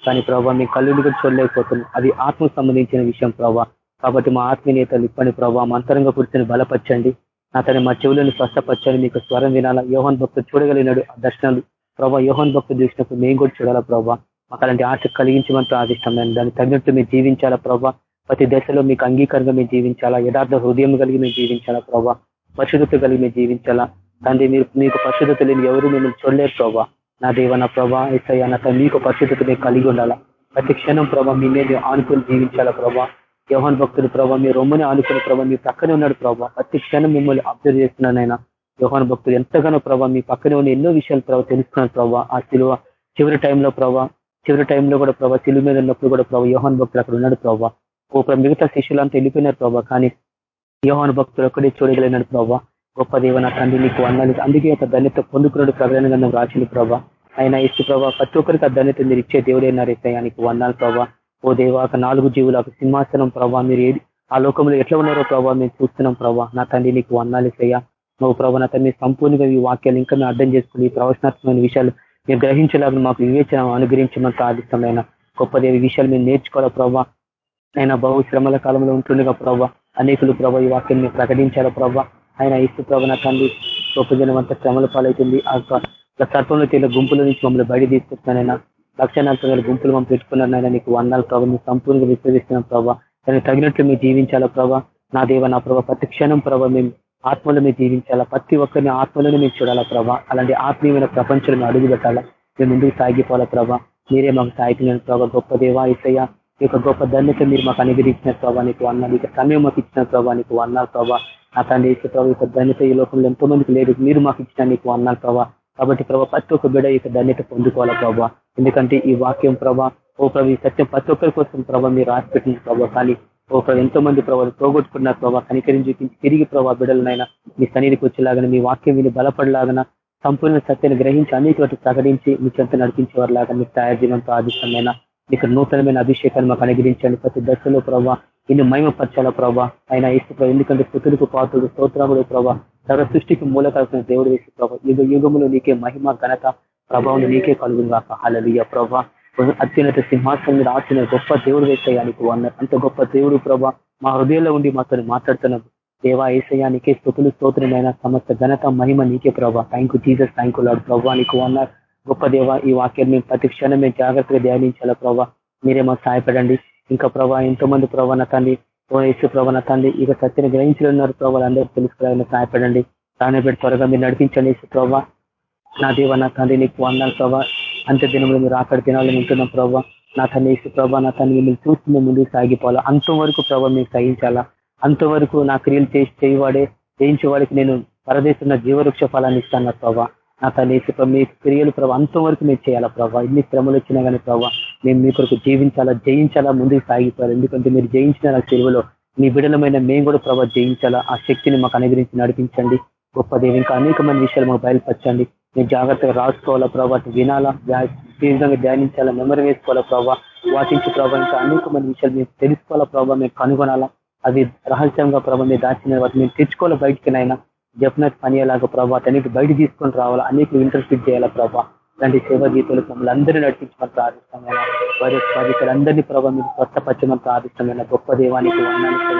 కానీ ప్రభావ మీ కళ్ళు కూడా చూడలేకపోతున్నాం. అది ఆత్మకు సంబంధించిన విషయం ప్రభావ కాబట్టి మా ఆత్మీయతలు ఇప్పటి ప్రభావ అంతరంగ కూర్చొని బలపరచండి. అతని మా చెవులను స్వస్థపరచండి. మీకు స్వరం వినాలా. యోహన్ భక్తులు చూడగలిగినాడు ఆ దర్శనాలు. ప్రభావ యోహన్ భక్తుడు చూసినప్పుడు మేము కూడా చూడాలా ప్రభావ మాకు అలాంటి ఆశ కలిగించమంటూ ఆదిష్టం దాన్ని తగినట్టు మీరు జీవించాలా ప్రభావ ప్రతి దశలో మీకు అంగీకారంగా మేము జీవించాలా. యథార్థ హృదయం కలిగి మేము జీవించాలా ప్రభావ పరిశుద్ధత కలిగి మేము జీవించాలా. తండ్రి మీరు మీకు పరిశుద్ధత లేని ఎవరు మిమ్మల్ని చూడలేరు ప్రభావ నా దేవ నా ప్రభా ఇసయ్యా నా మీకు పరిశుద్ధత మీకు కలిగి ఉండాలా. ప్రతి క్షణం ప్రభావ మీ మీద ఆనుకుని జీవించాలా ప్రభావ యోహన్ భక్తులు ప్రభావ మీ రొమ్మని ఆనుకుని ప్రభావ మీ పక్కనే ఉన్నాడు ప్రభావ ప్రతి క్షణం మిమ్మల్ని అబ్జర్వ్ చేస్తున్నానైనా యోహాన్ భక్తులు ఎంతగానో ప్రభావ మీ పక్కనే ఉన్న ఎన్నో విషయాలు ప్రభావ తెలుస్తున్నాను ప్రభా. ఆ సిలువ చివరి టైంలో ప్రభావ చివరి టైంలో కూడా ప్రభా సిలువ మీద ఉన్నప్పుడు కూడా ప్రభావ యోహాన్ భక్తులు అక్కడ ఉన్నాడు ప్రభావ ఓ మిగతా శిష్యులంతా వెళ్ళిపోయినారు ప్రభావ కానీ యోహాన్ భక్తులు ఒక్కడే చూడగలిగినాడు ప్రభావ గొప్ప దేవన తండ్రి నీకు అన్నానికి అందుకే ఒక ధన్యత పొందుకున్నాడు ప్రకటన గంధం రాసిన ప్రభా. ఆయన ఇసు ప్రభా ప్రతి ఒక్కరికి ఆ ధన్యత మీరు ఇచ్చే దేవుడైనారు ఇస్తాయానికి వన్నాలు ప్రభావ ఓ దేవ ఒక నాలుగు జీవులు ఒక సింహాసనం ప్రభావ మీరు ఏది ఆ లోకంలో ఎట్లా ఉన్నారో ప్రభావ మేము చూస్తున్నాం ప్రభావ నా తండ్రి నీకు వన్నాలు ఇస్తాయా నువ్వు ప్రభా నా తండ్రి సంపూర్ణంగా ఈ వాక్యాలు ఇంకా మేము అర్థం చేసుకుని ప్రవచనాత్మకమైన విషయాలు మేము గ్రహించలేక మాకు వివేచన అనుగ్రహించమని ప్రార్థిస్తామైన గొప్ప దేవి విషయాలు మేము నేర్చుకోవాలా ప్రభా? ఆయన బహు శ్రమల కాలంలో ఉంటుండగా ప్రభా అనేకులు ప్రభా ఈ వాక్యాన్ని ప్రకటించాలా ప్రభా? ఆయన ఇసు ప్రభన తండ్రి గొప్ప జనం అంతా శ్రమల పాలవుతుంది ఆ సర్పంలో తేలిన గుంపుల నుంచి మమ్మల్ని బయట తీసుకొస్తున్నానైనా లక్షణాంతంగా గుంపులు మమ్మల్ని పెట్టుకున్నారు ఆయన నీకు వందాలు ప్రభావ మీరు సంపూర్ణంగా విశ్వసిస్తున్నాం ప్రభావ దానికి తగినట్లు మీరు జీవించాలా ప్రభావ నా దేవ నా ప్రభావ ప్రతి క్షణం ప్రభావ మేము ఆత్మలో మీరు జీవించాలా? ప్రతి ఒక్కరిని ఆత్మలోనే మీరు చూడాలా ప్రభా? అలాంటి ఆత్మీయమైన ప్రపంచంలో అడుగు పెట్టాలా? మేము ముందుకు సాగిపోవాలా ప్రభా? మీరే మాకు సాగిపోయిన ప్రభావ గొప్ప దేవ ఇసయ్య ఈ యొక్క గొప్ప ధన్యత మీరు మాకు అనుగ్రహించిన ప్రభావ నీకు అన్నారు ఇక సమయం మాకు ఇచ్చిన ప్రభావ నీకు అన్నారు ప్రభా. నా తండ్రి ప్రభావ యొక్క ధన్యత ఈ లోకంలో ఎంతో మందికి లేదు. మీరు మాకు ఇచ్చిన నీకు అన్నారు ప్రభా. కాబట్టి ప్రభావ ప్రతి ఒక్క బిడ యొక్క ధన్యత పొందుకోవాలా ప్రభావ ఎందుకంటే ఈ వాక్యం ప్రభా ఓ ప్రభు ఈ సత్యం ప్రతి ఒక్కరి కోసం ప్రభావ మీరు రాసిపెట్టిన ప్రభావ కానీ ఓ ప్రభు ఎంతో మంది ప్రభావం పోగొట్టుకున్నారు ప్రభావ కనికరించి చూపించి తిరిగి ప్రభావ బిడలనైనా మీ సన్నిధికి వచ్చేలాగా మీ వాక్యం విని బలపడలాగన సంపూర్ణ సత్యాన్ని గ్రహించి అనేక వాటి ప్రకటించి మీ చెంత నడిపించేవారిలాగా మీకు తయారు చేయడంతో ఆదిష్టమైన మీకు నూతనమైన అభిషేకాన్ని మాకు అనుగ్రహించండి. ప్రతి దశలో ప్రభావ ఇన్ని మహిమపరచాల ప్రభా? ఆయన ఇసు ఎందుకంటే స్థుతులకు పాత్రుడు స్తోత్రాముడు ప్రభా. సర్వ సృష్టికి మూలకాల్సిన దేవుడు వేసి ప్రభా. యుగ యుగములు నీకే మహిమ ఘనత ప్రభావం నీకే కలుగును కాక హలలియ ప్రభా అత్యున్నత సింహాసనం మీద ఆచిన గొప్ప దేవుడు వేసయానికి అన్నారు అంత గొప్ప దేవుడు ప్రభా. మా హృదయంలో ఉండి మాతో మాట్లాడుతున్నాం దేవా ఏసయానికే స్థుతులు స్తోత్రమైన సమస్త ఘనత మహిమ నీకే ప్రభా. Thank you Jesus thank you Lord ప్రభా. నీకు అన్నారు గొప్ప దేవ ఈ వాక్యం మేము ప్రతి క్షణం మేము జాగ్రత్తగా ధ్యానించాలా ప్రభా? మీరే మాకు సహాయపడండి. ఇంకా ప్రభా ఎంతో మంది ప్రభా నా తండ్రి యేసు ప్రభా నా తండ్రి ఇక సత్యని గ్రహించలేన్నారు ప్రభావ అందరూ తెలుసుకోవాలని సహాయపడండి. రానబెట్టి త్వరగా మీరు నడిపించండి యేసు ప్రభా. నా దేవ నా తండ్రి నీకు వందాలి ప్రభా. అంత్య దినంలో మీరు అక్కడ దినాలు ఉంటున్నాం ప్రభా. నా తండ్రి యేసు ప్రభా నా తండ్రి మిమ్మల్ని చూసి మేము ముందుకు సాగిపోవాలా. అంతవరకు ప్రభా మేము సహించాలా. అంతవరకు నా క్రియలు చేసి చేయవాడే జయించేవాడికి నేను పరదేశున్న జీవవృక్ష ఫలాన్ని ఇస్తాను ప్రభా. నా తల్లి మీ క్రియలు ప్రభావ అంతవరకు మీరు చేయాలా ప్రభావ ఎన్ని శ్రమలు వచ్చినా కానీ ప్రభావ మేము మీ కొరకు జీవించాలా జయించాలా ముందుకు సాగిపోవాలి ఎందుకంటే మీరు జయించిన చెరువులో మీ బిడలమైన మేము కూడా ప్రభావ జయించాలా? ఆ శక్తిని మాకు అనుగ్రహించి నడిపించండి. గొప్ప దేవి ఇంకా అనేకమైన విషయాలు మాకు బయలుపరచండి. మేము జాగ్రత్తగా రాసుకోవాలా ప్రభావ వినాలా? విధంగా ధ్యానించాలా? మెమరీ వేసుకోవాలా ప్రభావ వాటించి ప్రభావ ఇంకా అనేకమైన విషయాలు మేము తెలుసుకోవాలా ప్రభావ మేము కనుగొనాలా? అవి రహస్యంగా ప్రభావ మీరు దాచిన వాటి మేము తెచ్చుకోవాలి బయటికి నైనా జపనత్ పనియేలాగా ప్రభావ అన్నిటి బయట తీసుకొని రావాలా? అనేక ఇంటర్ఫిట్ చేయాలా ప్రభావ ఇలాంటి సేవా జీతాలు మమ్మల్ని అందరినీ నడిపించమని ప్రార్థిస్తామైన వారి బాధితులందరినీ ప్రభావ మీరు స్వస్థపచ్చమని ప్రార్థిస్తామైన గొప్ప దేవానికి వర్ణానికి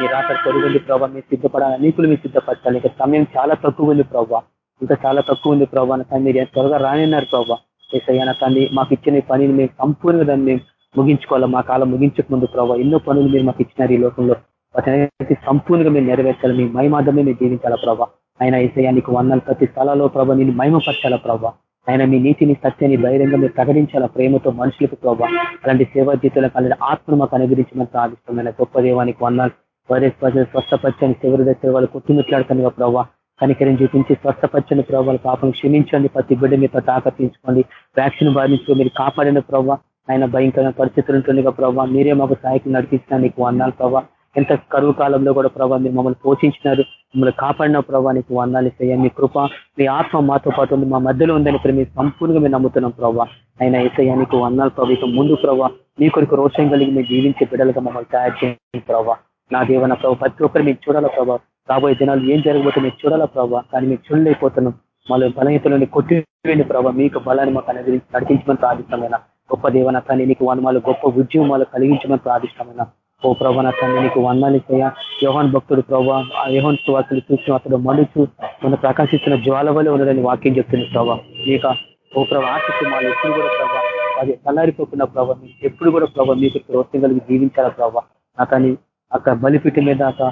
మీరు అక్కడ పొరుగుంది ప్రభావ మీరు సిద్ధపడాలి అనేకులు మీరు సిద్ధపరచాలి. ఇక సమయం చాలా తక్కువ ఉంది ప్రభావ ఇంకా చాలా తక్కువ ఉంది ప్రభావ కానీ మీరు త్వరగా రానిన్నారు ప్రభావ ఏసయ్యాన కానీ మాకు ఇచ్చిన పనిని మేము సంపూర్ణంగా దాన్ని మేము ముగించుకోవాలా? మా కాలం ముగించక ముందు ప్రభావ ఎన్నో పనులు మీరు మాకు ఇచ్చినారు ఈ లోకంలో. వాటి సంపూర్ణంగా మేము నెరవేర్చాలి. మీ మహిమాదమే మేము జీవించాలా ప్రభావ ఆయన ఈసయ్యా నీకు వందల ప్రతి స్థలాల్లో ప్రభావ నేను మహిమపరచాలా ప్రభా? ఆయన మీ నీతిని సత్యాన్ని ధైర్యంగా మీరు ప్రకటించాల? ప్రేమతో మనుషులకు ప్రభావ అలాంటి సేవా జీతులకు అలాంటి ఆత్మను మాకు అనుగ్రహించమని ప్రార్థిస్తున్నాయి గొప్ప దేవానికి వందాలు వైరస్ ప్రజలు స్వస్థపచ్చని చివరి దశ వాళ్ళు కొట్టుమిట్లాడుతున్నాయి ప్రభావ కనికరం చూపించి స్వస్థపచ్చని ప్రభావాలు పాపం క్షమించండి. ప్రతి బిడ్డ మీతో తాకత్తించుకోండి వ్యాక్సిన్ బాధించుకో మీరు కాపాడిన ప్రభావ ఆయన భయంకరమైన పరిస్థితులు ఉంటుందిగా ప్రభావ మీరే మాకు సహాయకులు నడిపించిన నీకు వందాలు ప్రభావ ఎంత కరువు కాలంలో కూడా ప్రభావ మీరు మమ్మల్ని పోషించినారు మమ్మల్ని కాపాడిన ప్రభావ నీకు వందాలు ఇస్తాయి. మీ కృప మీ ఆత్మ మాతో పాటు ఉంది మా మధ్యలో ఉందని మీరు సంపూర్ణంగా మేము నమ్ముతున్నాం ప్రభావ అయినా ఇసయ్యా నీకు వందాలు ముందు ప్రభావ మీ కొరకు రోషం కలిగి మేము జీవించే బిడ్డలుగా మమ్మల్ని తయారు చేయండి ప్రభావ నా దేవన ప్రభావ ప్రతి ఒక్కరు మీరు చూడాలా ప్రభావ రాబోయే దినాలు ఏం జరగబోతే మీరు చూడాలా ప్రభావ కానీ మీరు చూడలేకపోతున్నాం. మళ్ళీ బలహీతలని కొట్టివేండి ప్రభావ మీకు బలాన్ని మాకు అనేది నడిపించమని ప్రార్థిస్తామైనా గొప్ప దేవన కానీ నీకు వనమాలు గొప్ప ఉద్యమాలు కలిగించమని ప్రార్థిస్తామైనా ఓ ప్రభా నా తండ్రి నీకు వందాలిసయ్యా యోహాన్ భక్తుడు ప్రభా ఆ యోహన్ సువార్తలు చూసిన అతడు మడుచు మన ప్రకాశిస్తున్న జ్వాల వల్ల ఉన్నదని వాక్యం చెప్తుంది ప్రభా. ఇక ఓ ప్రభా ఆసక్తి మా ఎప్పుడు కూడా ప్రభా అది తల్లారిపోకున్న ప్రభావ ఎప్పుడు కూడా ప్రభా మీకు రోషం కలిగి జీవించాలా ప్రభా. అతని అక్కడ బలిపిటి మీద అక్క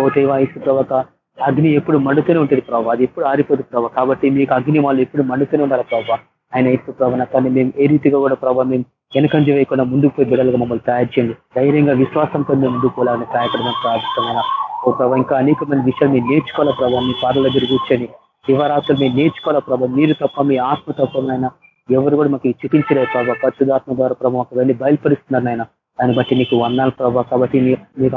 ఓ దేవాయసు ఇసు అగ్ని ఎప్పుడు మండుతూనే ఉంటుంది ప్రభావ అది ఎప్పుడు ఆరిపోదు ప్రభావ కాబట్టి మీకు అగ్ని వాళ్ళు ఎప్పుడు మండుతూనే ఉండాలి ప్రభావ ఆయన ఇసు ప్రభావ కానీ మేము ఏ రీతిగా కూడా ప్రభావ మేము వెనకంజ వేయకుండా ముందుకు పోయి బిడ్డలుగా మమ్మల్ని తయారు చేయండి. ధైర్యంగా విశ్వాసంతో మేము ముందుకు పోవాలని సహాయపడమని ప్రార్థిస్తున్నాం. ఓ ప్రభావ ఇంకా అనేకమైన విషయాలు మీరు నేర్చుకోవాలా ప్రభావ మీ పాదల దగ్గర కూర్చొని శివరాత్రులు మీరు నేర్చుకోవాలా ప్రభావ మీరు తప్ప మీ ఆత్మ తప్పనైనా ఎవరు కూడా మాకు చూపించలేదు ప్రభావ పరిశుధాత్మ ద్వారా ప్రభావ వెళ్ళి బయలుపరుస్తున్నారు నాయన. దాన్ని బట్టి నీకు వందాలు ప్రభావ కాబట్టి మీరు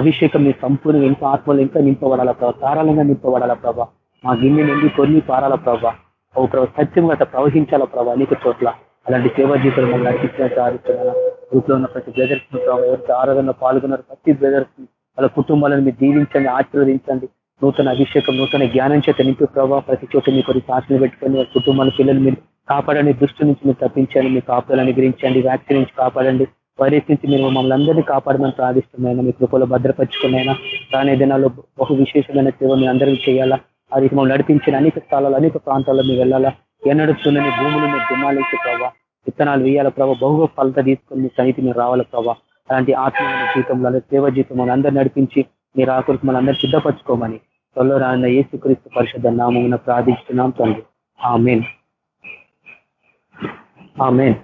అభిషేకం మీ సంపూర్ణంగా ఇంకా ఆత్మలు ఇంకా నింపబడాలా ప్రభావ ధారాళంగా నింపబడాలా ప్రభావ మా గిన్నె నుండి కొన్ని పారాల ప్రభావ ఓ ప్రభావ సత్యంగా ప్రవహించాలా ప్రభావ అనేక చోట్ల అలాంటి సేవా జీవితం మనం నడిపించినట్టు ఆరుస్తున్నా గ్రూప్లో ఉన్న ప్రతి బ్రదర్స్ ఎవరికి ఆరాధనలో పాల్గొన్నారు ప్రతి బ్రదర్స్ వాళ్ళ కుటుంబాలను మీరు దీవించండి ఆశీర్వదించండి. నూతన అభిషేకం నూతన జ్ఞానం చేత నింపి ప్రభావ ప్రతి చోట మీ కొన్ని సాక్షులు పెట్టుకొని వాళ్ళ కుటుంబాల పిల్లలు మీరు కాపాడండి దృష్టి నుంచి మీరు తప్పించండి మీ కాపులను గ్రహించండి వ్యాక్సిన్ నుంచి కాపాడండి. వైరస్ నుంచి మీరు మమ్మల్ని అందరినీ కాపాడమని ప్రార్థిస్తున్నాయినా మీ కృపలో భద్రపరుచుకున్నాయినా. రానే దినాల్లో బహు విశేషమైన సేవ మీ అందరికీ చేయాలా? అది మమ్మల్ని నడిపించిన అనేక స్థలాలు అనేక ప్రాంతాల్లో మీరు వెళ్ళాలా? ఎన్నడుస్తున్న భూములు మీరు దుమాలించే ప్రభావ విత్తనాలు వేయాల ప్రభావ బహుగా ఫలత తీసుకొని మీ సన్నిధి మీరు రావాలా ప్రభావ అలాంటి ఆత్మీయ జీవితంలో సేవ జీవితం మన అందరు నడిపించి మీరు ఆకులకు మన సిద్ధపరచుకోమని త్వరలో రాన్న ఏసుక్రీస్తు పరిషత్ నామం ప్రార్థిస్తున్నాం తండ్రి. ఆ మెయిన్ ఆ మెయిన్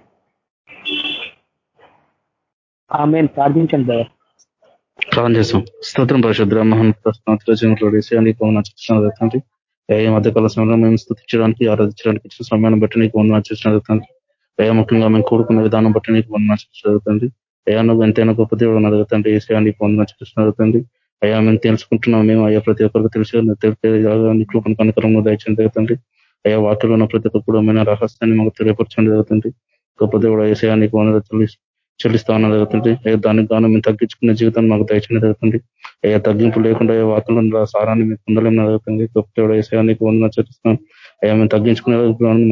ఆ మెయిన్ ప్రార్థించండి బ్రదర్ ప్రార్థన చేస్తాం. స్తోత్రం పరిశుద్ర మహోన్నతండి ఏ మధ్యకాల సమయంలో మేము స్థుతించడానికి ఆరాధించడానికి ఇచ్చిన సమయాన్ని బట్టి నీకు వందన చేసిన ఏ ముఖ్యంగా మేము కూడుకున్న విధానం బట్టి నీకు వందన చేసిన అయ్యా నువ్వు ఎంతైనా గొప్ప దేవుడు అడుగుతుంది ఏసీఆ నీకు వందన చేసిన అయ్యా మేము తెలుసుకుంటున్నాం మేము అయ్యా ప్రతి ఒక్కరికి తెలిసి తెలిపే కృపణ కనకరంలో దయచడం జరుగుతుంది అయ్యా వాటిలో ఉన్న ప్రతి ఒక్క కూడా రహస్యాన్ని మాకు తెలియపరచడం జరుగుతుంది గొప్ప దేవుడు ఏసీఆ నీకు వందన చెల్లిస్తా ఉన్న జరుగుతుంది. అయ్యా దానికి గాను మేము తగ్గించుకునే జీవితం మాకు దయచిన జరుగుతుంది. అయ్యా తగ్గింపు లేకుండా ఏ వాతావరణంలో సారాన్ని మీకు పొందలేమని జరుగుతుంది. గొప్ప ఏసయానికి వందన చెల్లిస్తాం అయ్యా మేము తగ్గించుకునే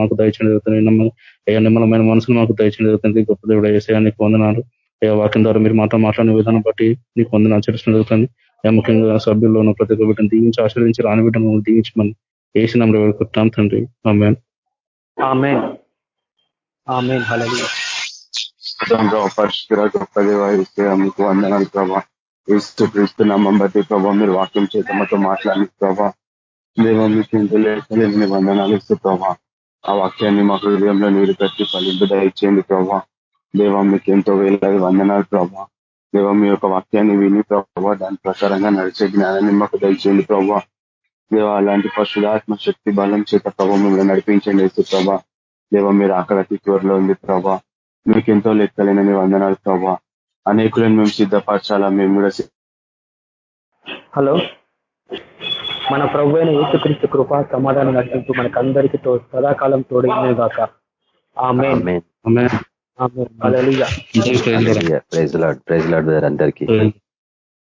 మాకు దయచేయడం జరుగుతుంది. అయ్యా నిమ్మలమైన మనసును మాకు దయచేయడం జరుగుతుంది. గొప్ప దేవుడు ఏసయానికి వందనాలు. అయ్యా వాక్యం ద్వారా మీరు మాట మాట్లాడిన విధానం బట్టి నీకు వందన చెల్లించడం జరుగుతుంది. అయ్యా ముఖ్యంగా సభ్యుల్లో ఉన్న ప్రతి ఒక్క బిడ్డను దీవించి ఆశీర్వించి రాని బిడ్డను దీవించమని ఏసీ నమ్మలు వేడుకుంటాం తండ్రి. ఆమె ఆమె ఆమె హలో ప్రభావ పరిశుద్ధ గొప్ప దేవ ఇస్తే మీకు వందనాలు ప్రభా. ఇస్తూ క్రీస్తు నమ్మం బట్టి ప్రభావ మీరు వాక్యం చేత మాతో మాట్లాడి ప్రభా. దేవ మీకు ఇంత వందనాలు ఇస్తూ ప్రభా. ఆ వాక్యాన్ని మా హృదయంలో నీరు పెట్టి ఫలింపు దయచేయండి ప్రభా. దేవ మీకు ఎంతో వేలాది వందనాలు ప్రభా. దేవ మీ యొక్క వాక్యాన్ని విని ప్రభావ దాని ప్రకారంగా నడిచే జ్ఞానాన్ని మాకు దయచేయండి ప్రభా. దేవ అలాంటి పశుధాత్మ శక్తి బలం చేత ప్రభావ మిమ్మల్ని నడిపించండి వేసు ప్రభా. దేవ మీరు అక్కడ త్వరలో ఉంది ప్రభా. మీకు ఎంతో లెక్కలేనని వందనాలు ప్రభా. అనేకులను మేము సిద్ధపరచాలా? మేము కూడా హలో. మన ప్రభు అయిన యేసుక్రీస్తు కృప సమాధానం నడిపించు మనకందరికీ తో సదాకాలం తోడైన గాక. ఆమె ఆమేన్. ఆమె hallelujah. Praise Lord. Praise Lord praise Lord అందరికీ